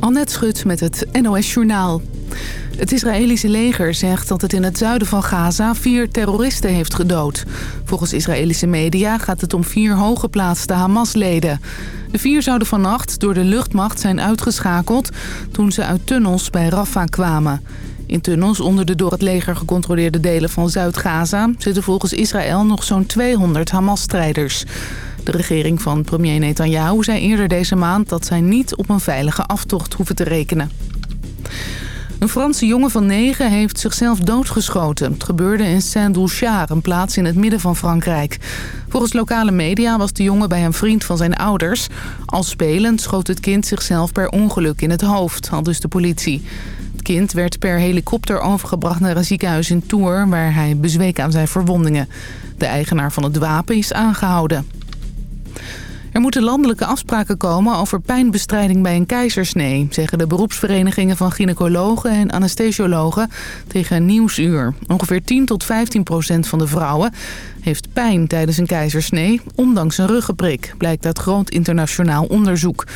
Annette Schut met het NOS Journaal. Het Israëlische leger zegt dat het in het zuiden van Gaza vier terroristen heeft gedood. Volgens Israëlische media gaat het om vier hooggeplaatste Hamas-leden. De vier zouden vannacht door de luchtmacht zijn uitgeschakeld toen ze uit tunnels bij Rafah kwamen. In tunnels onder de door het leger gecontroleerde delen van Zuid-Gaza... zitten volgens Israël nog zo'n 200 Hamas-strijders. De regering van premier Netanyahu zei eerder deze maand... dat zij niet op een veilige aftocht hoeven te rekenen. Een Franse jongen van negen heeft zichzelf doodgeschoten. Het gebeurde in Saint-Douchard, een plaats in het midden van Frankrijk. Volgens lokale media was de jongen bij een vriend van zijn ouders. Al spelend schoot het kind zichzelf per ongeluk in het hoofd, al dus de politie. Het kind werd per helikopter overgebracht naar een ziekenhuis in Tours... waar hij bezweek aan zijn verwondingen. De eigenaar van het wapen is aangehouden. Er moeten landelijke afspraken komen over pijnbestrijding bij een keizersnee... zeggen de beroepsverenigingen van gynaecologen en anesthesiologen tegen Nieuwsuur. Ongeveer 10 tot 15 procent van de vrouwen heeft pijn tijdens een keizersnee... ondanks een ruggenprik, blijkt uit groot internationaal onderzoek.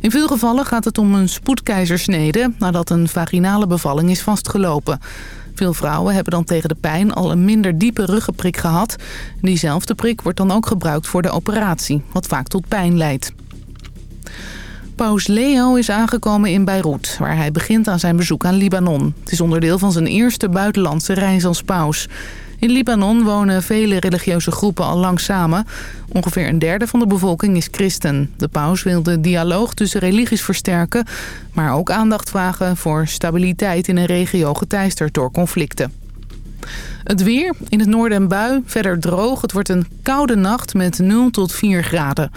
In veel gevallen gaat het om een spoedkeizersnede... nadat een vaginale bevalling is vastgelopen... Veel vrouwen hebben dan tegen de pijn al een minder diepe ruggenprik gehad. Diezelfde prik wordt dan ook gebruikt voor de operatie, wat vaak tot pijn leidt. Paus Leo is aangekomen in Beirut, waar hij begint aan zijn bezoek aan Libanon. Het is onderdeel van zijn eerste buitenlandse reis als paus. In Libanon wonen vele religieuze groepen al lang samen. Ongeveer een derde van de bevolking is christen. De paus wil de dialoog tussen religies versterken... maar ook aandacht vragen voor stabiliteit in een regio geteisterd door conflicten. Het weer. In het noorden bui. Verder droog. Het wordt een koude nacht met 0 tot 4 graden.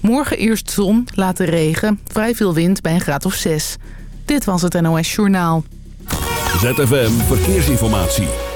Morgen eerst zon, later regen. Vrij veel wind bij een graad of 6. Dit was het NOS Journaal. ZFM Verkeersinformatie.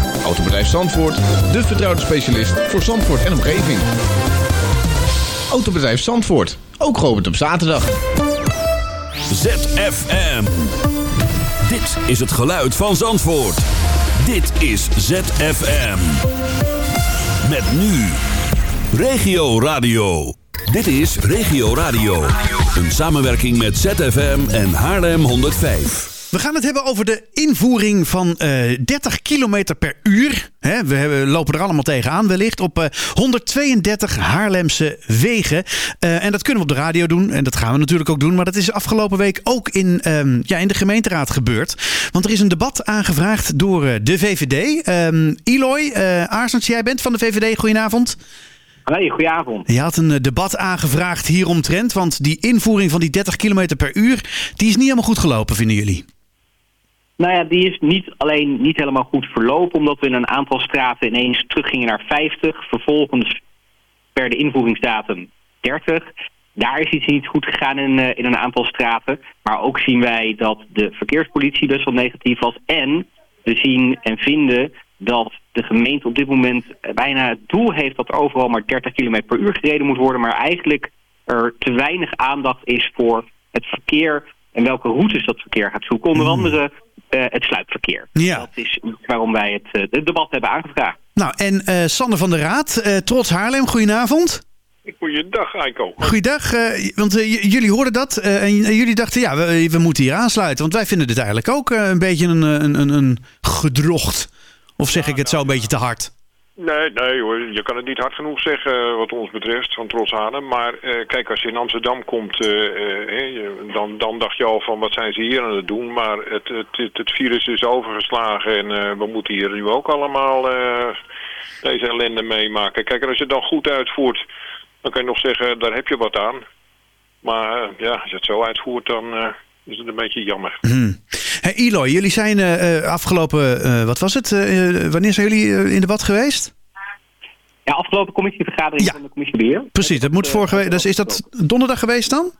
Autobedrijf Zandvoort, de vertrouwde specialist voor Zandvoort en omgeving. Autobedrijf Zandvoort, ook geopend op zaterdag. ZFM. Dit is het geluid van Zandvoort. Dit is ZFM. Met nu. Regio Radio. Dit is Regio Radio. Een samenwerking met ZFM en Haarlem 105. We gaan het hebben over de invoering van uh, 30 kilometer per uur. He, we hebben, lopen er allemaal tegenaan wellicht op uh, 132 Haarlemse wegen. Uh, en dat kunnen we op de radio doen en dat gaan we natuurlijk ook doen. Maar dat is afgelopen week ook in, um, ja, in de gemeenteraad gebeurd. Want er is een debat aangevraagd door de VVD. Um, Eloy Aarsens, jij bent van de VVD. Goedenavond. Hoi, goedenavond. Je had een debat aangevraagd hieromtrent. Want die invoering van die 30 kilometer per uur... die is niet helemaal goed gelopen, vinden jullie? Nou ja, die is niet alleen niet helemaal goed verlopen... omdat we in een aantal straten ineens teruggingen naar 50. Vervolgens per de invoeringsdatum 30. Daar is iets niet goed gegaan in, uh, in een aantal straten. Maar ook zien wij dat de verkeerspolitie best wel negatief was. En we zien en vinden dat de gemeente op dit moment bijna het doel heeft... dat er overal maar 30 km per uur gereden moet worden... maar eigenlijk er te weinig aandacht is voor het verkeer... en welke routes dat verkeer gaat zoeken. Onder andere uh, het sluipverkeer. Ja. Dat is waarom wij het, uh, het debat hebben aangevraagd. Nou, en uh, Sander van der Raad, Trots Haarlem, goedenavond. Goeiedag, Eiko. Goeiedag, want jullie hoorden dat en jullie dachten, ja, we, we, moeten hier aansluiten. Want wij vinden dit eigenlijk ook een beetje een, een, een, een gedrocht. Of zeg ja, ik het zo een beetje te hard? Nee, nee hoor, je kan het niet hard genoeg zeggen wat ons betreft van Trots. Maar uh, kijk, als je in Amsterdam komt, uh, dan, dan dacht je al van wat zijn ze hier aan het doen. Maar het, het, het, virus is overgeslagen en we moeten hier nu ook allemaal deze ellende meemaken. Kijk, als je het dan goed uitvoert, dan kan je nog zeggen, daar heb je wat aan. Maar ja, als je het zo uitvoert, dan is het een beetje jammer. Hmm. Hey, Eloy, jullie zijn uh, afgelopen, uh, wat was het? Uh, wanneer zijn jullie in debat geweest? Ja, afgelopen commissievergadering ja. van de commissiebeheer. Precies, dat moet vorige week. Dus is dat donderdag geweest dan?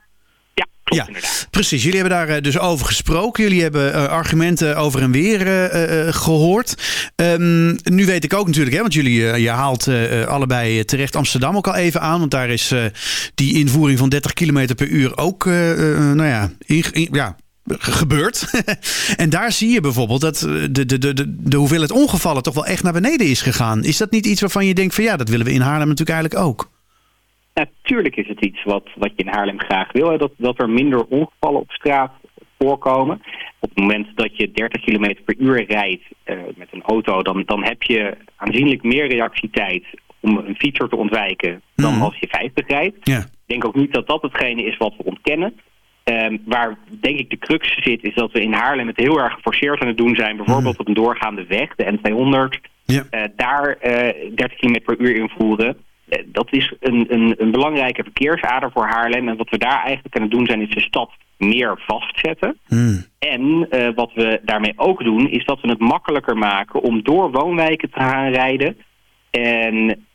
Ja, klopt Ja, inderdaad. precies. Jullie hebben daar eh, dus over gesproken. Jullie hebben eh, argumenten over en weer eh, eh, gehoord. Ehm, nu weet ik ook natuurlijk, hè, want jullie eh, je haalt eh, eh, allebei terecht Amsterdam ook al even aan. Want daar is eh, die invoering van 30 km per uur ook eh, eh, nou ja, in, in- ja, ge- gebeurd. en daar zie je bijvoorbeeld dat eh, de, de, de, de, hoeveelheid ongevallen toch wel echt naar beneden is gegaan. Is dat niet iets waarvan je denkt van ja, dat willen we in Haarlem natuurlijk eigenlijk ook? Natuurlijk is het iets wat, wat je in Haarlem graag wil. Hè, dat, dat er minder ongevallen op straat voorkomen. Op het moment dat je 30 km per uur rijdt eh, met een auto... Dan, dan heb je aanzienlijk meer reactietijd om een fietser te ontwijken... dan Mhm. als je 50 rijdt. Ja. Ik denk ook niet dat dat hetgene is wat we ontkennen. Ehm, waar denk ik de crux zit, is dat we in Haarlem het heel erg geforceerd aan het doen zijn. Bijvoorbeeld op een doorgaande weg, de N200. Ja. eh, daar eh 30 km per uur invoeren. Eh, dat is een, een, een belangrijke verkeersader voor Haarlem. En wat we daar eigenlijk aan het doen zijn, is de stad meer vastzetten. Hmm. En eh, wat we daarmee ook doen, is dat we het makkelijker maken om door woonwijken te gaan rijden. En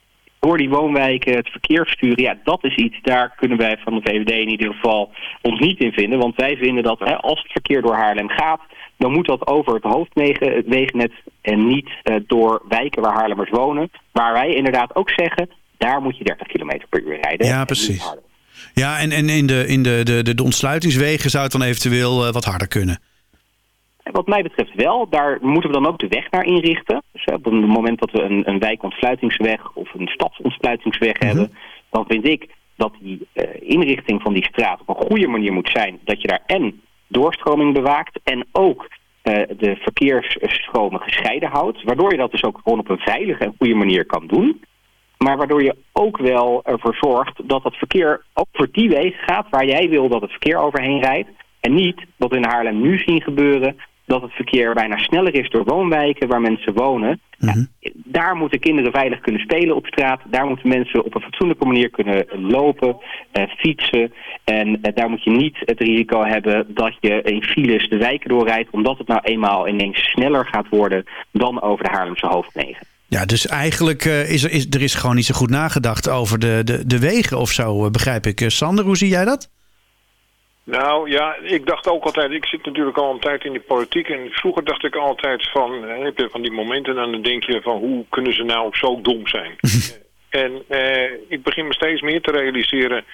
door die woonwijken het verkeer sturen, ja, dat is iets, daar kunnen wij van de VVD in ieder geval ons niet in vinden. Want wij vinden dat hè, als het verkeer door Haarlem gaat, dan moet dat over het hoofdwegen, het wegennet en niet eh, door wijken waar Haarlemmers wonen. Waar wij inderdaad ook zeggen, daar moet je 30 km per uur rijden. Ja, precies. Ja, en, en in, de, in de, de, de, de ontsluitingswegen zou het dan eventueel eh, wat harder kunnen. Wat mij betreft wel, daar moeten we dan ook de weg naar inrichten. Dus hè, op het moment dat we een, een wijkontsluitingsweg of een stadsontsluitingsweg hebben, dan vind ik dat die eh, inrichting van die straat op een goede manier moet zijn. Dat je daar en doorstroming bewaakt en ook eh, de verkeersstromen gescheiden houdt. Waardoor je dat dus ook gewoon op een veilige en goede manier kan doen. Maar waardoor je ook wel ervoor zorgt dat het verkeer over die wegen gaat waar jij wil dat het verkeer overheen rijdt. En niet wat we in Haarlem nu zien gebeuren, dat het verkeer bijna sneller is door woonwijken waar mensen wonen. Ja, daar moeten kinderen veilig kunnen spelen op straat. Daar moeten mensen op een fatsoenlijke manier kunnen lopen, eh, fietsen. En eh, daar moet je niet het risico hebben dat je in files de wijken doorrijdt, omdat het nou eenmaal ineens sneller gaat worden dan over de Haarlemse hoofdwegen. Ja, dus eigenlijk uh, is er, is er is gewoon niet zo goed nagedacht over de, de, de wegen of zo, uh, begrijp ik. Sander, hoe zie jij dat? Nou ja, ik dacht ook altijd, ik zit natuurlijk al een tijd in die politiek en vroeger dacht ik altijd van, heb je van die momenten en dan denk je van hoe kunnen ze nou ook zo dom zijn? en eh, ik begin me steeds meer te realiseren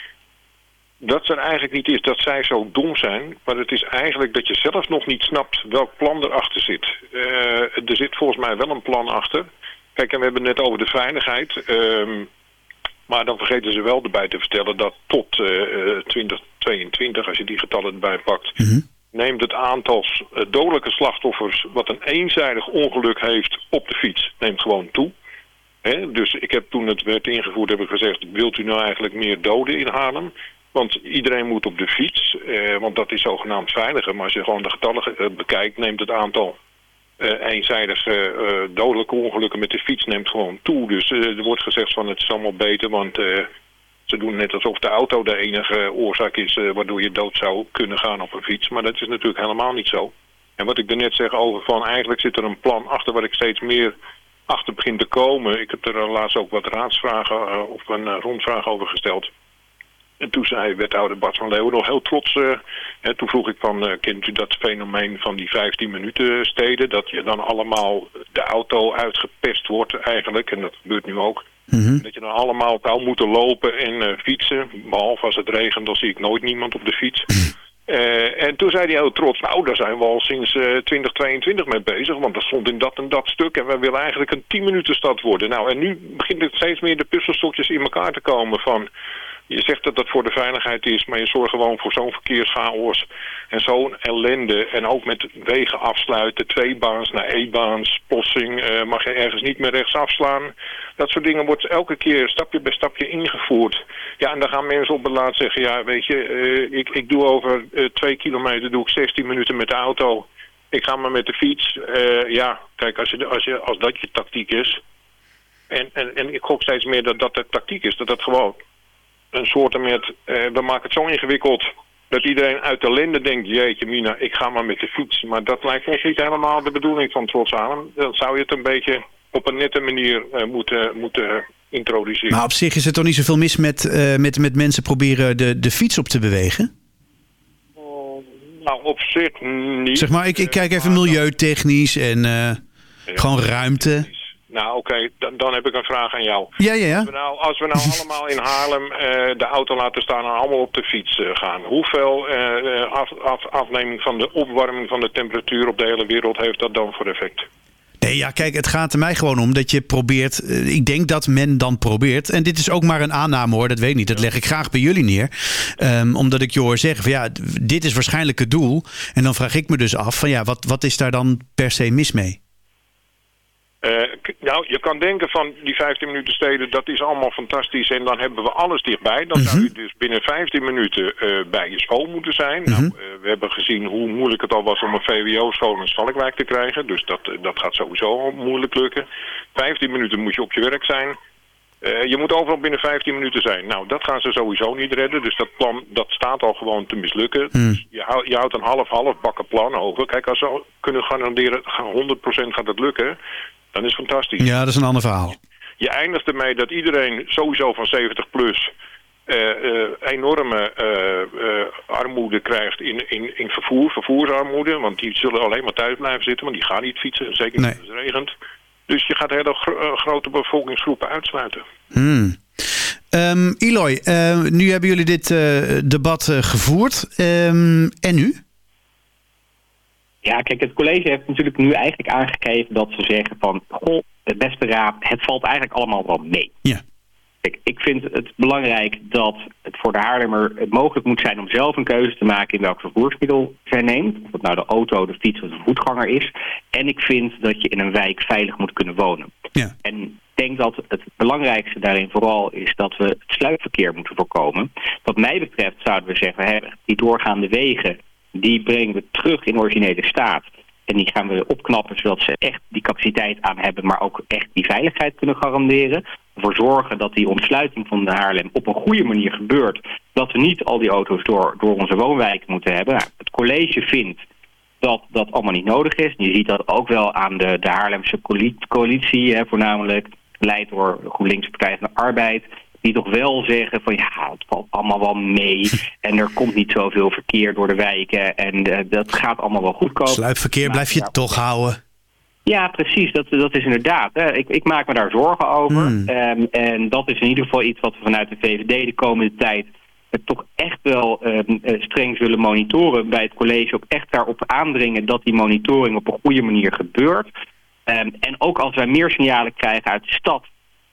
dat het eigenlijk niet is dat zij zo dom zijn, maar het is eigenlijk dat je zelf nog niet snapt welk plan erachter zit. Uh, er zit volgens mij wel een plan achter. Kijk, en we hebben het net over de veiligheid. Um, maar dan vergeten ze wel erbij te vertellen dat tot uh, 2022, als je die getallen erbij pakt, mm -hmm. neemt het aantal dodelijke slachtoffers wat een eenzijdig ongeluk heeft op de fiets, neemt gewoon toe. He, dus ik heb toen het werd ingevoerd, heb ik gezegd, wilt u nou eigenlijk meer doden in Haarlem? Want iedereen moet op de fiets, eh, want dat is zogenaamd veiliger. Maar als je gewoon de getallen bekijkt, neemt het aantal uh, dodelijke ongelukken met de fiets neemt gewoon toe. Dus er wordt gezegd van het is allemaal beter, want ze doen net alsof de auto de enige oorzaak is waardoor je dood zou kunnen gaan op een fiets. Maar dat is natuurlijk helemaal niet zo. En wat ik er net zeg over van eigenlijk zit er een plan achter waar ik steeds meer achter begin te komen. Ik heb er laatst ook wat raadsvragen of een rondvraag over gesteld. En toen zei wethouder Bart van Leeuwen nog heel trots. Uh, hè, toen vroeg ik van, uh, kent u dat fenomeen van die 15 minuten steden? Dat je dan allemaal de auto uitgepest wordt eigenlijk. En dat gebeurt nu ook. Mm -hmm. Dat je dan allemaal zou moeten lopen en uh, fietsen. Behalve als het regent, dan zie ik nooit niemand op de fiets. Uh, en toen zei hij heel trots, nou daar zijn we al sinds uh, 2022 mee bezig, want dat stond in dat en dat stuk en we willen eigenlijk een 10 minuten stad worden. Nou en nu begint het steeds meer de puzzelstukjes in elkaar te komen van, je zegt dat dat voor de veiligheid is, maar je zorgt gewoon voor zo'n verkeerschaos en zo'n ellende. En ook met wegen afsluiten, tweebaans naar eenbaans, plossing, uh, mag je ergens niet meer rechts afslaan. Dat soort dingen wordt elke keer stapje bij stapje ingevoerd. Ja, en dan gaan mensen op het laatst zeggen, ja weet je, uh, ik, ik doe over uh, twee kilometer doe ik 16 minuten met de auto. Ik ga maar met de fiets. ja, kijk, als, je, als, je, als dat je tactiek is. En, en, en ik gok steeds meer dat dat de tactiek is, dat dat gewoon een soort met, uh, we maken het zo ingewikkeld dat iedereen uit de lende denkt, jeetje mina, ik ga maar met de fiets. Maar dat lijkt ons niet helemaal de bedoeling van Trots aan. Dan zou je het een beetje op een nette manier uh, moeten, moeten introduceren. Maar op zich is er toch niet zoveel mis met, uh, met, met mensen proberen de, de fiets op te bewegen? Nou, op zich niet. Zeg maar, ik, ik kijk even milieutechnisch en gewoon ruimte. Nou, oké, dan, dan heb ik een vraag aan jou. Ja, ja, ja. Als we nou, als we nou allemaal in Haarlem uh, de auto laten staan en allemaal op de fiets uh, gaan. Hoeveel uh, af, af, afneming van de opwarming van de temperatuur op de hele wereld heeft dat dan voor effect? Nee, ja, kijk, het gaat er mij gewoon om dat je probeert... ik denk dat men dan probeert... en dit is ook maar een aanname hoor, dat weet ik niet. Dat leg ik graag bij jullie neer. Um, omdat ik je hoor zeggen van ja, dit is waarschijnlijk het doel. En dan vraag ik me dus af van ja, wat, wat is daar dan per se mis mee? Uh, nou, je kan denken van die 15 minuten steden, dat is allemaal fantastisch en dan hebben we alles dichtbij. Dan zou je dus binnen 15 minuten uh, bij je school moeten zijn. nou, uh, we hebben gezien hoe moeilijk het al was om een VWO-school in Schalkwijk te krijgen. Dus dat, dat gaat sowieso moeilijk lukken. 15 minuten moet je op je werk zijn. je moet overal binnen 15 minuten zijn. Nou, dat gaan ze sowieso niet redden. Dus dat plan, dat staat al gewoon te mislukken. Mm. Dus je, hou, je houdt een half-half bakken plan over. Kijk, als ze kunnen garanderen, 100% gaat het lukken dan is het fantastisch. Ja, dat is een ander verhaal. Je eindigt ermee dat iedereen sowieso van 70 plus uh, uh, enorme uh, armoede krijgt in, in, in vervoer, vervoersarmoede. Want die zullen alleen maar thuis blijven zitten, want die gaan niet fietsen, zeker niet nee. als het regent. Dus je gaat hele gro grote bevolkingsgroepen uitsluiten. Hmm. Um, Eloy, nu hebben jullie dit debat gevoerd. Um, en nu? Ja, kijk, het college heeft natuurlijk nu eigenlijk aangegeven dat ze zeggen van... Goh, het beste raad, het valt eigenlijk allemaal wel mee. Ja. Kijk, ik vind het belangrijk dat het voor de Haarlemmer het mogelijk moet zijn om zelf een keuze te maken in welk vervoersmiddel zij neemt. Of het nou de auto, de fiets of de voetganger is. En ik vind dat je in een wijk veilig moet kunnen wonen. Ja. En ik denk dat het belangrijkste daarin vooral is dat we het sluipverkeer moeten voorkomen. Wat mij betreft zouden we zeggen, hebben die doorgaande wegen die brengen we terug in originele staat. En die gaan we opknappen zodat ze echt die capaciteit aan hebben, maar ook echt die veiligheid kunnen garanderen. Ervoor zorgen dat die ontsluiting van de Haarlem op een goede manier gebeurt. Dat we niet al die auto's door, door onze woonwijken moeten hebben. Nou, het college vindt dat dat allemaal niet nodig is. Je ziet dat ook wel aan de, de Haarlemse coalitie, hè, voornamelijk geleid door GroenLinks Partij van de Arbeid die toch wel zeggen van ja, het valt allemaal wel mee. en er komt niet zoveel verkeer door de wijken. En uh, dat gaat allemaal wel goed komen. Sluipverkeer maar, blijf je ja, toch houden. Ja, precies. Dat, dat is inderdaad. Hè. Ik, ik maak me daar zorgen over. Hmm. Um, en dat is in ieder geval iets wat we vanuit de VVD de komende tijd toch echt wel um, streng zullen monitoren. Bij het college ook echt daarop aandringen dat die monitoring op een goede manier gebeurt. Um, en ook als wij meer signalen krijgen uit de stad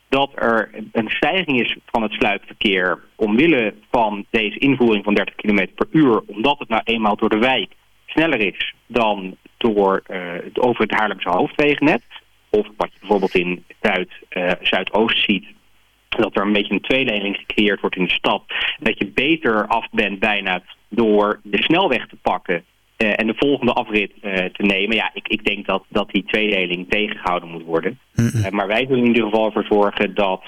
dat er een stijging is van het sluipverkeer omwille van deze invoering van 30 km per uur, omdat het nou eenmaal door de wijk sneller is dan door, uh, over het Haarlemse hoofdwegennet. Of wat je bijvoorbeeld in Zuid, uh, Zuidoost ziet, dat er een beetje een tweedeling gecreëerd wordt in de stad. Dat je beter af bent bijna door de snelweg te pakken en de volgende afrit uh, te nemen. Ja, ik, ik denk dat, dat die tweedeling tegengehouden moet worden. Mm uh, maar wij zullen in ieder geval ervoor zorgen dat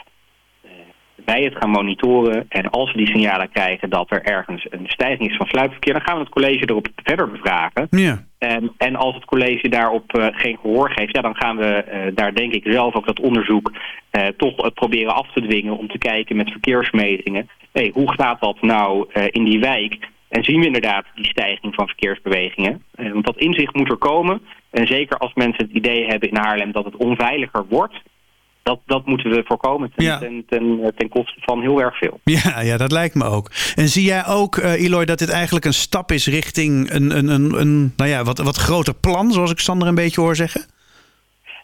wij het gaan monitoren. En als we die signalen krijgen dat er ergens een stijging is van sluipverkeer... dan gaan we het college erop verder bevragen. Ja. En, en als het college daarop geen gehoor geeft... Ja, dan gaan we daar denk ik zelf ook dat onderzoek toch proberen af te dwingen... om te kijken met verkeersmetingen. Hey, hoe gaat dat nou in die wijk... En zien we inderdaad die stijging van verkeersbewegingen. Uh, want dat inzicht moet er komen. En zeker als mensen het idee hebben in Haarlem dat het onveiliger wordt. Dat, dat moeten we voorkomen ten, Ja. ten, ten, ten koste van heel erg veel. Ja, ja, dat lijkt me ook. En zie jij ook, uh, Eloy, dat dit eigenlijk een stap is richting een, een, een, een nou ja, wat, wat groter plan, zoals ik Sander een beetje hoor zeggen?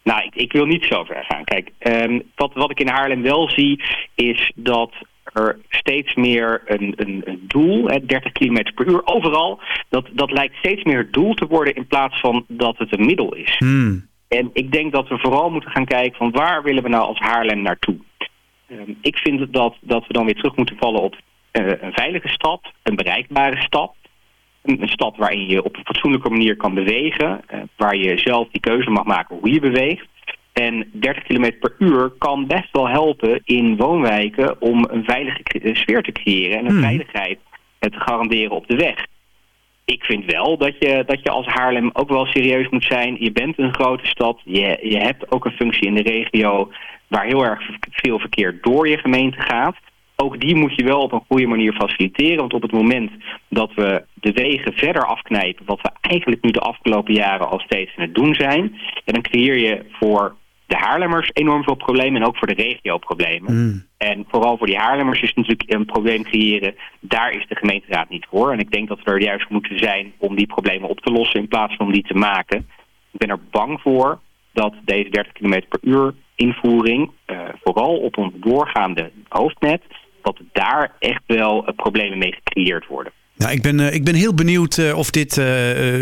Nou, ik, ik wil niet zo ver gaan. Kijk, um, wat, wat ik in Haarlem wel zie, is dat er steeds meer een, een, een doel, hè, 30 km per uur overal, dat, dat lijkt steeds meer het doel te worden in plaats van dat het een middel is. Hmm. En ik denk dat we vooral moeten gaan kijken van waar willen we nou als Haarlem naartoe. Um, ik vind dat, dat we dan weer terug moeten vallen op uh, een veilige stad, een bereikbare stad. Een, een, stad waarin je op een fatsoenlijke manier kan bewegen, uh, waar je zelf die keuze mag maken hoe je beweegt. En 30 km per uur kan best wel helpen in woonwijken om een veilige sfeer te creëren en een Hmm. veiligheid te garanderen op de weg. Ik vind wel dat je, dat je als Haarlem ook wel serieus moet zijn. Je bent een grote stad. Je, je hebt ook een functie in de regio waar heel erg veel verkeer door je gemeente gaat. ook die moet je wel op een goede manier faciliteren. Want op het moment dat we de wegen verder afknijpen... wat we eigenlijk nu de afgelopen jaren al steeds in het doen zijn... en dan creëer je voor de Haarlemmers enorm veel problemen... en ook voor de regio problemen. Mm. En vooral voor die Haarlemmers is natuurlijk een probleem creëren... daar is de gemeenteraad niet voor. En ik denk dat we er juist moeten zijn om die problemen op te lossen... in plaats van om die te maken. Ik ben er bang voor dat deze 30 km per uur invoering... Uh, vooral op ons doorgaande hoofdnet dat daar echt wel uh, problemen mee gecreëerd worden. Nou, ik ben, uh, ik ben heel benieuwd uh, of, dit,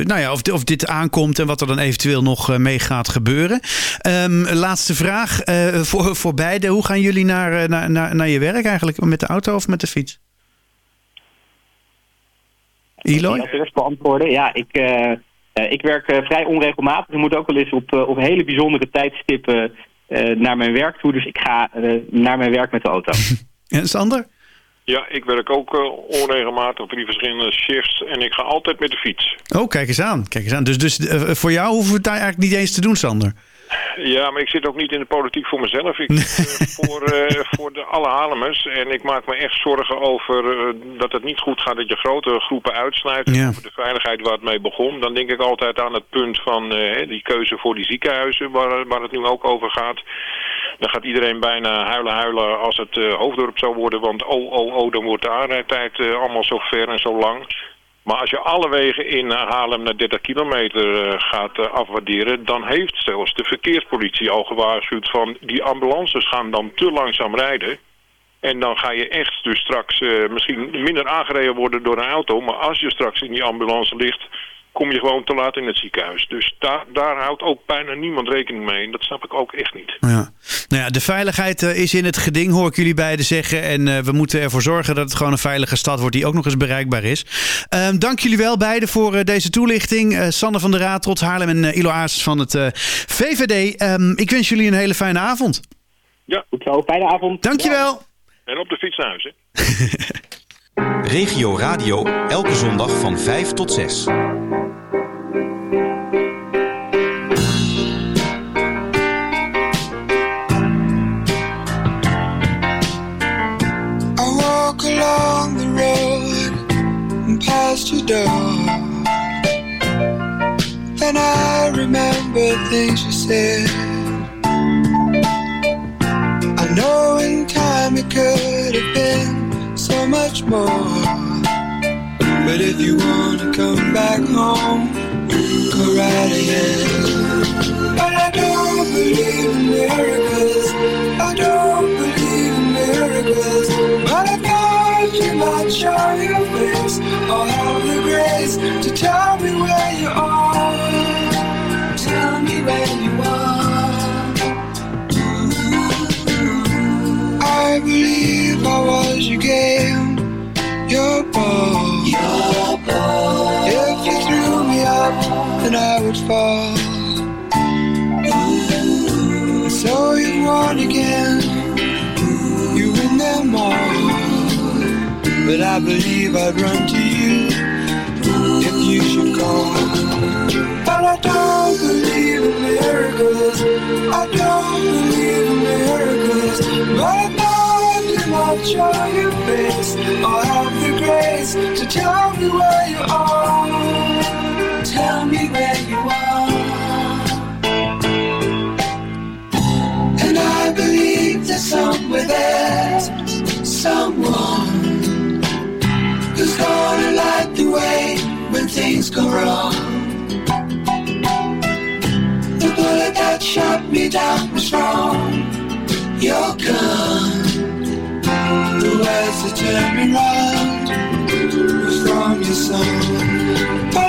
nou ja, of, of dit aankomt en wat er dan eventueel nog mee gaat gebeuren. Um, laatste vraag voor, voor beide. Hoe gaan jullie naar, naar, naar, naar je werk eigenlijk? Met de auto of met de fiets? Eloy? Ik eerst beantwoorden. Ja, ik, ik werk vrij onregelmatig. Ik moet ook wel eens op, op hele bijzondere tijdstippen naar mijn werk toe. Dus ik ga naar mijn werk met de auto. En Sander? Ja, ik werk ook uh, onregelmatig op drie verschillende shifts en ik ga altijd met de fiets. Oh, kijk eens aan. Kijk eens aan. Dus, dus uh, voor jou hoeven we het daar eigenlijk niet eens te doen, Sander? Ja, maar ik zit ook niet in de politiek voor mezelf. Ik uh, voor, voor de alle Halemers. En ik maak me echt zorgen over dat het niet goed gaat dat je grote groepen uitsnijdt. Ja. Over de veiligheid waar het mee begon. Dan denk ik altijd aan het punt van die keuze voor die ziekenhuizen waar, waar het nu ook over gaat. Dan gaat iedereen bijna huilen huilen als het uh, hoofddorp zou worden. Want oh, oh, oh, dan wordt de aanrijdtijd uh, allemaal zo ver en zo lang. Maar als je alle wegen in Haarlem naar 30 kilometer gaat afwaarderen... dan heeft zelfs de verkeerspolitie al gewaarschuwd van... die ambulances gaan dan te langzaam rijden... En dan ga je echt dus straks misschien minder aangereden worden door een auto. Maar als je straks in die ambulance ligt, kom je gewoon te laat in het ziekenhuis. Dus daar, daar houdt ook bijna niemand rekening mee. En dat snap ik ook echt niet. Ja. Nou ja, de veiligheid uh, is in het geding, hoor ik jullie beiden zeggen. En uh, we moeten ervoor zorgen dat het gewoon een veilige stad wordt die ook nog eens bereikbaar is. Uh, dank jullie wel beiden voor deze toelichting. Sander van der Raad, Trots Haarlem en Ilo Aas van het VVD. Um, ik wens jullie een hele fijne avond. Ja, goed zo. Fijne avond. Dankjewel. En op de fiets naar huis, hè. Regio Radio, elke zondag van 5 tot 6. Along the road and past your door. Then I remember things you said. I know in time it could have been so much more. But if you wanna come back home, go right ahead. But I don't believe in miracles. Might show your face or have the grace to tell me where you are. Tell me where you are. I believe I was your game, your ball. Your ball. If you threw me up, then I would fall. So you won again, you win them all. But I believe I'd run to you if you should call. But I don't believe in miracles. I don't believe in miracles. But I thought you might show your face or have the grace to tell me where you are. Tell me where you are. Things go wrong. The bullet that shot me down was wrong. Your gun, the words that turned me round was from your song.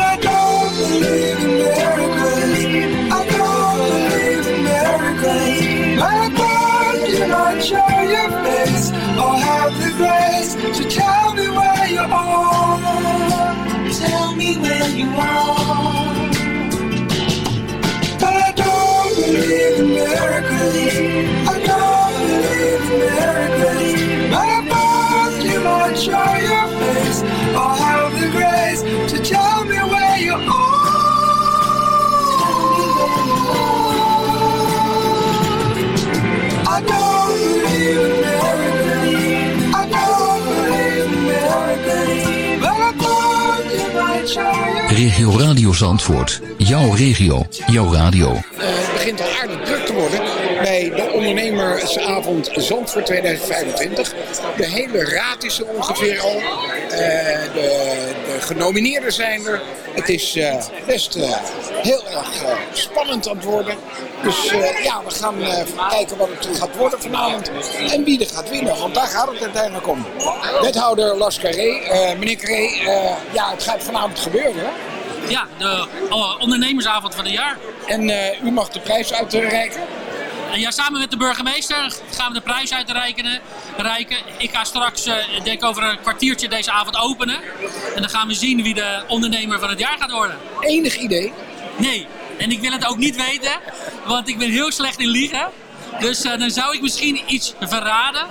Where you want. Regio Radio Zandvoort. Jouw regio, jouw radio. Eh, het begint al aardig druk te worden bij de ondernemersavond Zandvoort 2025. De hele raad is er ongeveer al. Eh, de, de genomineerden zijn er. Het is eh, best eh, heel erg spannend aan het worden. Dus ja, we gaan kijken wat het gaat worden vanavond. En wie er gaat winnen, want daar gaat het uiteindelijk om. Wethouder Lars Carré. Meneer Carré, ja, het gaat vanavond gebeuren. hè? Ja, de ondernemersavond van het jaar. En u mag de prijs uitreiken? Ja, samen met de burgemeester gaan we de prijs uitreiken. Reiken. Ik ga straks, eh, ik denk over een kwartiertje deze avond openen. En dan gaan we zien wie de ondernemer van het jaar gaat worden. Enig idee? Nee, en ik wil het ook niet weten, want ik ben heel slecht in liegen. Dus eh, dan zou ik misschien iets verraden.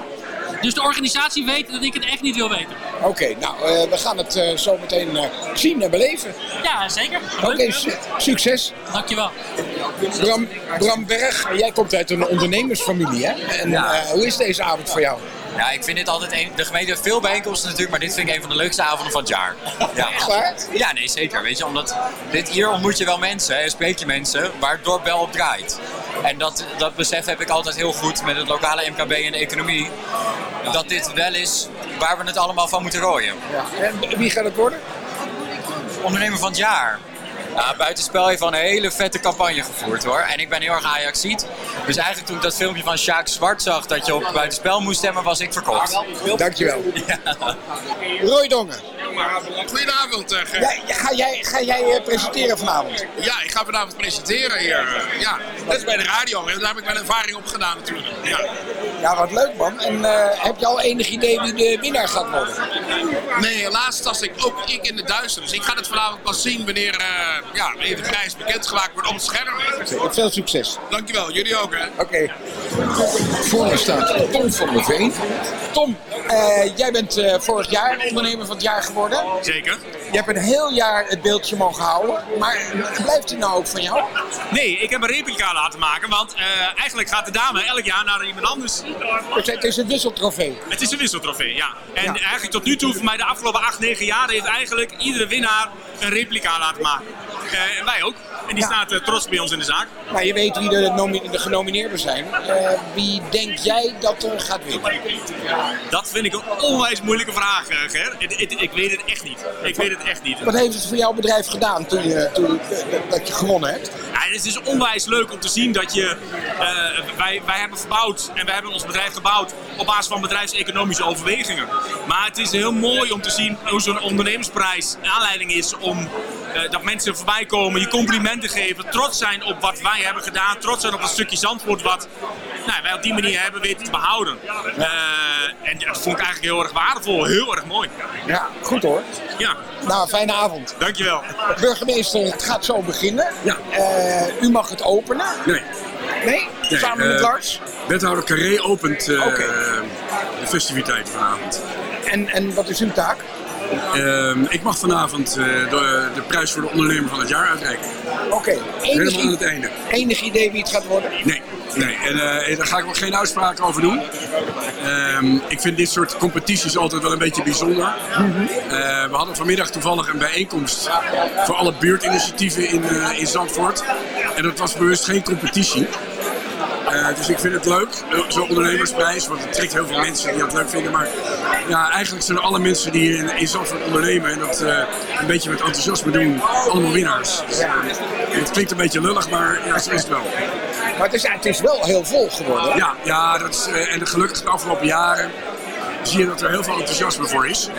Dus de organisatie weet dat ik het echt niet wil weten. Oké, nou, eh, we gaan het eh, zo meteen eh, zien en beleven. Ja, zeker. Oké, su- succes. Dankjewel. Bram, Bram Berg, jij komt uit een ondernemersfamilie, hè? En Ja. eh, hoe is deze avond voor jou? Ja, ik vind dit altijd een. De gemeente heeft veel bijeenkomsten natuurlijk, maar dit vind ik een van de leukste avonden van het jaar. Ja. Echt waar? Ja, nee, zeker. Weet je, omdat dit, hier ontmoet je wel mensen en spreek je mensen waar het dorp wel op draait. En dat, dat besef heb ik altijd heel goed met het lokale MKB en de economie. Dat dit wel is waar we het allemaal van moeten rooien. En wie gaat het worden? Ondernemer van het jaar. Nou, Buitenspel heeft al een hele vette campagne gevoerd hoor. En ik ben heel erg Ajaxiet. Dus eigenlijk toen ik dat filmpje van Sjaak Zwart zag dat je op Buitenspel moest stemmen, was ik verkocht. Dankjewel. Roy Dongen. Goedenavond, eh, Ger. Ga jij, ga jij eh, presenteren vanavond? Ja, ik ga vanavond presenteren hier. eh, Ja, dat is bij de radio. Daar heb ik mijn ervaring op gedaan natuurlijk. Ja. Ja, wat leuk man. En eh, heb je al enig idee wie de winnaar gaat worden? Nee, helaas was ik ook ik in de duisternis. Ik ga het vanavond pas zien wanneer, eh, ja, wanneer de prijs bekendgemaakt wordt op het scherm. Veel succes. Dankjewel, jullie ook hè. Oké. Voor me staat Tom van der Veen. Tom, eh, jij bent eh, vorig jaar ondernemer van het jaar geworden. Zeker. Je hebt een heel jaar het beeldje mogen houden. Maar blijft die nou ook van jou? Nee, ik heb een replica laten maken, want eh, eigenlijk gaat de dame elk jaar naar iemand anders. Dus het is een wisseltrofee. Het is een wisseltrofee, ja. En eigenlijk tot nu toe, voor mij de afgelopen 8, 9 jaar, heeft eigenlijk iedere winnaar een replica laten maken. Eh, en wij ook. En die staat eh, trots bij ons in de zaak. Maar je weet wie de, nomi- de genomineerden zijn. Eh, wie denk jij dat er gaat winnen? Dat vind ik een onwijs moeilijke vraag, eh, Ger. Ik, ik, ik weet het echt niet. Ik weet het echt niet. Wat heeft het voor jouw bedrijf gedaan toen je, toen, dat je gewonnen hebt? Ja, het is onwijs leuk om te zien dat je. eh, wij, wij hebben verbouwd en wij hebben ons bedrijf gebouwd op basis van bedrijfseconomische overwegingen. Maar het is heel mooi om te zien hoe zo'n ondernemersprijs aanleiding is om eh, dat mensen voorbij komen, je complimenten geven, trots zijn op wat wij hebben gedaan, trots zijn op een stukje zandvoort wat nou, wij op die manier hebben weten te behouden. Eh, en dat vond ik eigenlijk heel erg waardevol, heel erg mooi. Ja, goed hoor. Ja. Nou, fijne avond. Dankjewel. Burgemeester, het gaat zo beginnen. Ja. u mag het openen. Nee. Nee? Nee, Samen met eh, Lars? Wethouder Carré opent eh, de festiviteit vanavond. En, en wat is uw taak? Ehm, ik mag vanavond eh, de, de prijs voor de ondernemer van het jaar uitreiken. Oké. Enig, Helemaal aan het einde. enig idee wie het gaat worden? Nee, nee. En eh, daar ga ik ook geen uitspraak over doen. Ehm, ik vind dit soort competities altijd wel een beetje bijzonder. Eh, we hadden vanmiddag toevallig een bijeenkomst voor alle buurtinitiatieven in, in Zandvoort. En dat was bewust geen competitie. Eh, dus ik vind het leuk, eh, zo'n ondernemersprijs, want het trekt heel veel mensen die dat leuk vinden. Maar ja, eigenlijk zijn alle mensen die hier in, in Zandvoort ondernemen en dat eh, een beetje met enthousiasme doen, allemaal winnaars. Dus, het klinkt een beetje lullig, maar ja, zo is het wel. Maar het is, het is wel heel vol geworden. Ja, ja dat is, en gelukkig de afgelopen jaren zie je dat er heel veel enthousiasme voor is.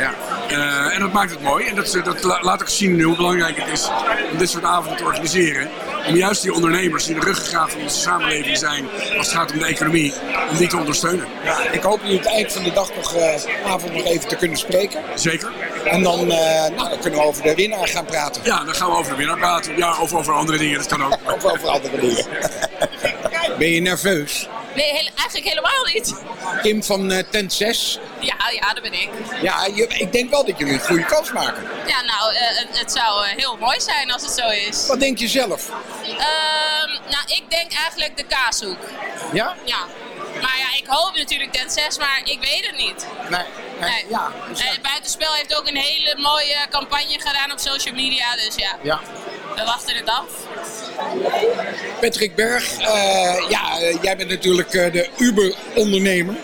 Eh, en dat maakt het mooi. En dat, eh, dat la- laat ook zien hoe belangrijk het is om dit soort avonden te organiseren. Om juist die ondernemers die de ruggengraat van onze samenleving zijn als het gaat om de economie, om die te ondersteunen. Ja, ik hoop jullie het eind van de dag nog, eh, avond nog even te kunnen spreken. Zeker. En dan, nou, dan kunnen we over de winnaar gaan praten. Ja, dan gaan we over de winnaar praten. Ja, of over andere dingen, dat kan ook. of over andere dingen. Ben je nerveus? Nee, heel- eigenlijk helemaal niet. Kim van eh, Tent 6. Ja, ja, dat ben ik. Ja, je- ik denk wel dat jullie een goede kans maken. Ja, nou, eh, het, het zou eh, heel mooi zijn als het zo is. Wat denk je zelf? Ehm, nou, ik denk eigenlijk de kaashoek. Ja? Ja. Maar ja, ik hoop natuurlijk Den 6, maar ik weet het niet. Nee. Nee. Ja, En buitenspel heeft ook een hele mooie campagne gedaan op social media. Dus ja, ja. We wachten het af. Patrick Berg, eh, ja, eh, jij bent natuurlijk eh, de Uber-ondernemer.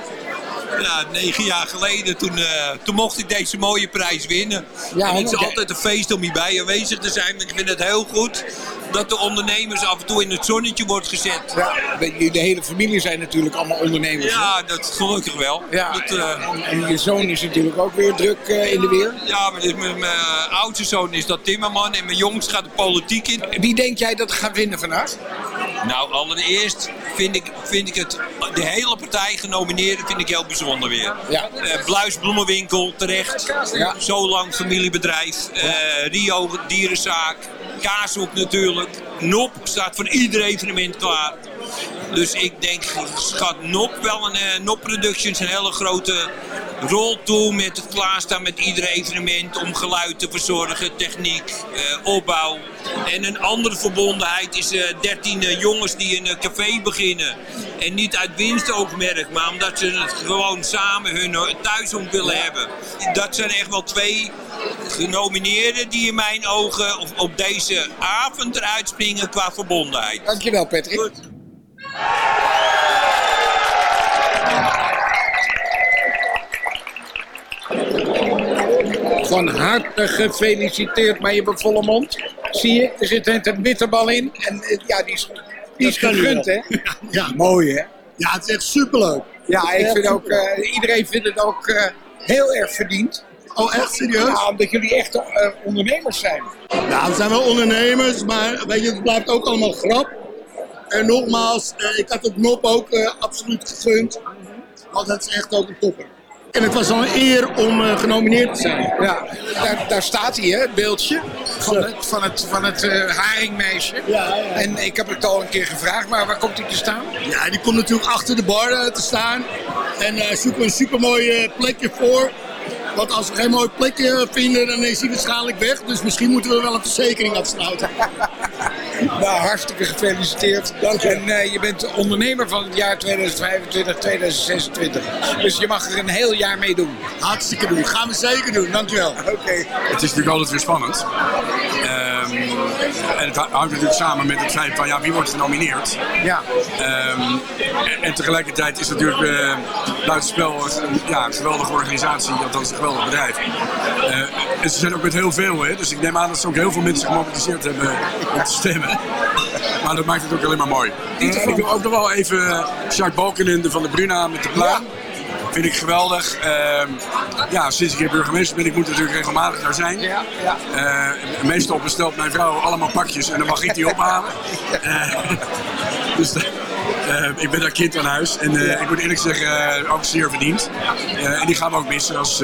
Ja, negen jaar geleden, toen, eh, toen mocht ik deze mooie prijs winnen. Ja, en het is altijd een feest om hierbij aanwezig te zijn. Want ik vind het heel goed dat de ondernemers af en toe in het zonnetje wordt gezet. Ja, de, de hele familie zijn natuurlijk allemaal ondernemers. hè? Ja, dat gelukkig wel. Ja, Dat, eh, en, je zoon is natuurlijk ook weer druk eh, in de weer. ja, maar mijn, mijn oudste zoon is dat timmerman en mijn jongste gaat de politiek in. Wie denk jij dat gaat winnen vandaag? Nou, allereerst vind ik, vind ik het, de hele partij genomineerden vind ik heel bijzonder weer. Ja. Eh, Bluis Bloemenwinkel, terecht. Ja. Zo lang familiebedrijf. Eh, Rio Dierenzaak. Kaashoek natuurlijk. NOP staat voor ieder evenement klaar. Dus ik denk, schat NOP wel een eh, NOP Productions een hele grote rol toe met het klaarstaan met ieder evenement om geluid te verzorgen, techniek, eh, opbouw. En een andere verbondenheid is eh 13 eh, jongens die een café beginnen. En niet uit winstoogmerk, maar omdat ze het gewoon samen hun eh, thuis om willen hebben. Dat zijn echt wel twee genomineerden die in mijn ogen op, op deze avond eruit springen qua verbondenheid. Dankjewel Patrick. Van harte gefeliciteerd met je volle mond. Zie je, er zit een bitterbal in. En eh, ja, die is, die is Dat gegund, hè? Ja, mooi, hè? Ja, het is echt superleuk. Ja, ik vind ook, eh, iedereen vindt het ook eh, heel erg verdiend. Oh, echt serieus? Ja, omdat jullie echt ondernemers zijn. Ja, we zijn wel ondernemers, maar weet je, het blijft ook allemaal grap. En nogmaals, ik had het Nop ook absoluut gegund. Want het is echt ook een topper. En het was al een eer om eh, genomineerd te zijn. Ja, daar, daar staat hij, hè, het beeldje van het, van het, van het eh, haringmeisje. En ik heb het al een keer gevraagd, maar waar komt hij te staan? Ja, die komt natuurlijk achter de bar te staan. En eh zoeken we een supermooi plekje voor. Want als we geen mooi plekje vinden, dan is hij waarschijnlijk weg. Dus misschien moeten we wel een verzekering afsluiten. Nou, hartstikke gefeliciteerd. En eh, je bent de ondernemer van het jaar 2025, 2026. Dus je mag er een heel jaar mee doen. Hartstikke doen. Gaan we zeker doen. Dankjewel. Oké. Het is natuurlijk altijd weer spannend. Ehm, en het houdt natuurlijk samen met het feit van ja, wie wordt genomineerd. Ja. Ehm, en, en tegelijkertijd is natuurlijk eh Buitenspel een, ja, een geweldige organisatie, althans een geweldig bedrijf. Eh, en ze zijn ook met heel veel, hè, dus ik neem aan dat ze ook heel veel mensen gemobiliseerd hebben om te stemmen. Maar dat maakt het ook alleen maar mooi. Ik wil ook nog wel even eh, Jacques Balkenende van de Bruna met de pluim. Vind ik geweldig. Ehm, ja, sinds ik hier burgemeester ben, ik moet natuurlijk regelmatig daar zijn. Ja, ja. Eh, meestal bestelt mijn vrouw allemaal pakjes en dan mag ik die ophalen. Eh, dus eh, ik ben daar kind aan huis en ik moet eerlijk zeggen, ook zeer verdiend. En die gaan we ook missen als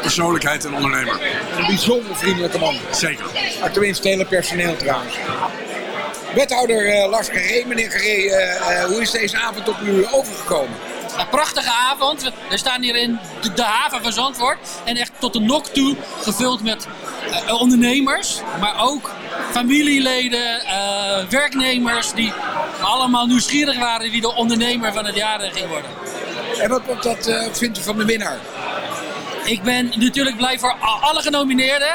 persoonlijkheid en ondernemer. Een bijzonder vriendelijke man. Zeker. Maar tenminste, het hele personeel trouwens. Wethouder Lars Carré, meneer eh, hoe is deze avond op u overgekomen? Een prachtige avond. We- staan hier in de, de haven van Zandvoort. En echt tot de nok toe gevuld met eh, ondernemers. Maar ook familieleden, eh, werknemers die allemaal nieuwsgierig waren wie de ondernemer van het jaar eh, ging worden. En wat, wat, wat eh, vindt u van de winnaar? Ik ben natuurlijk blij voor alle genomineerden.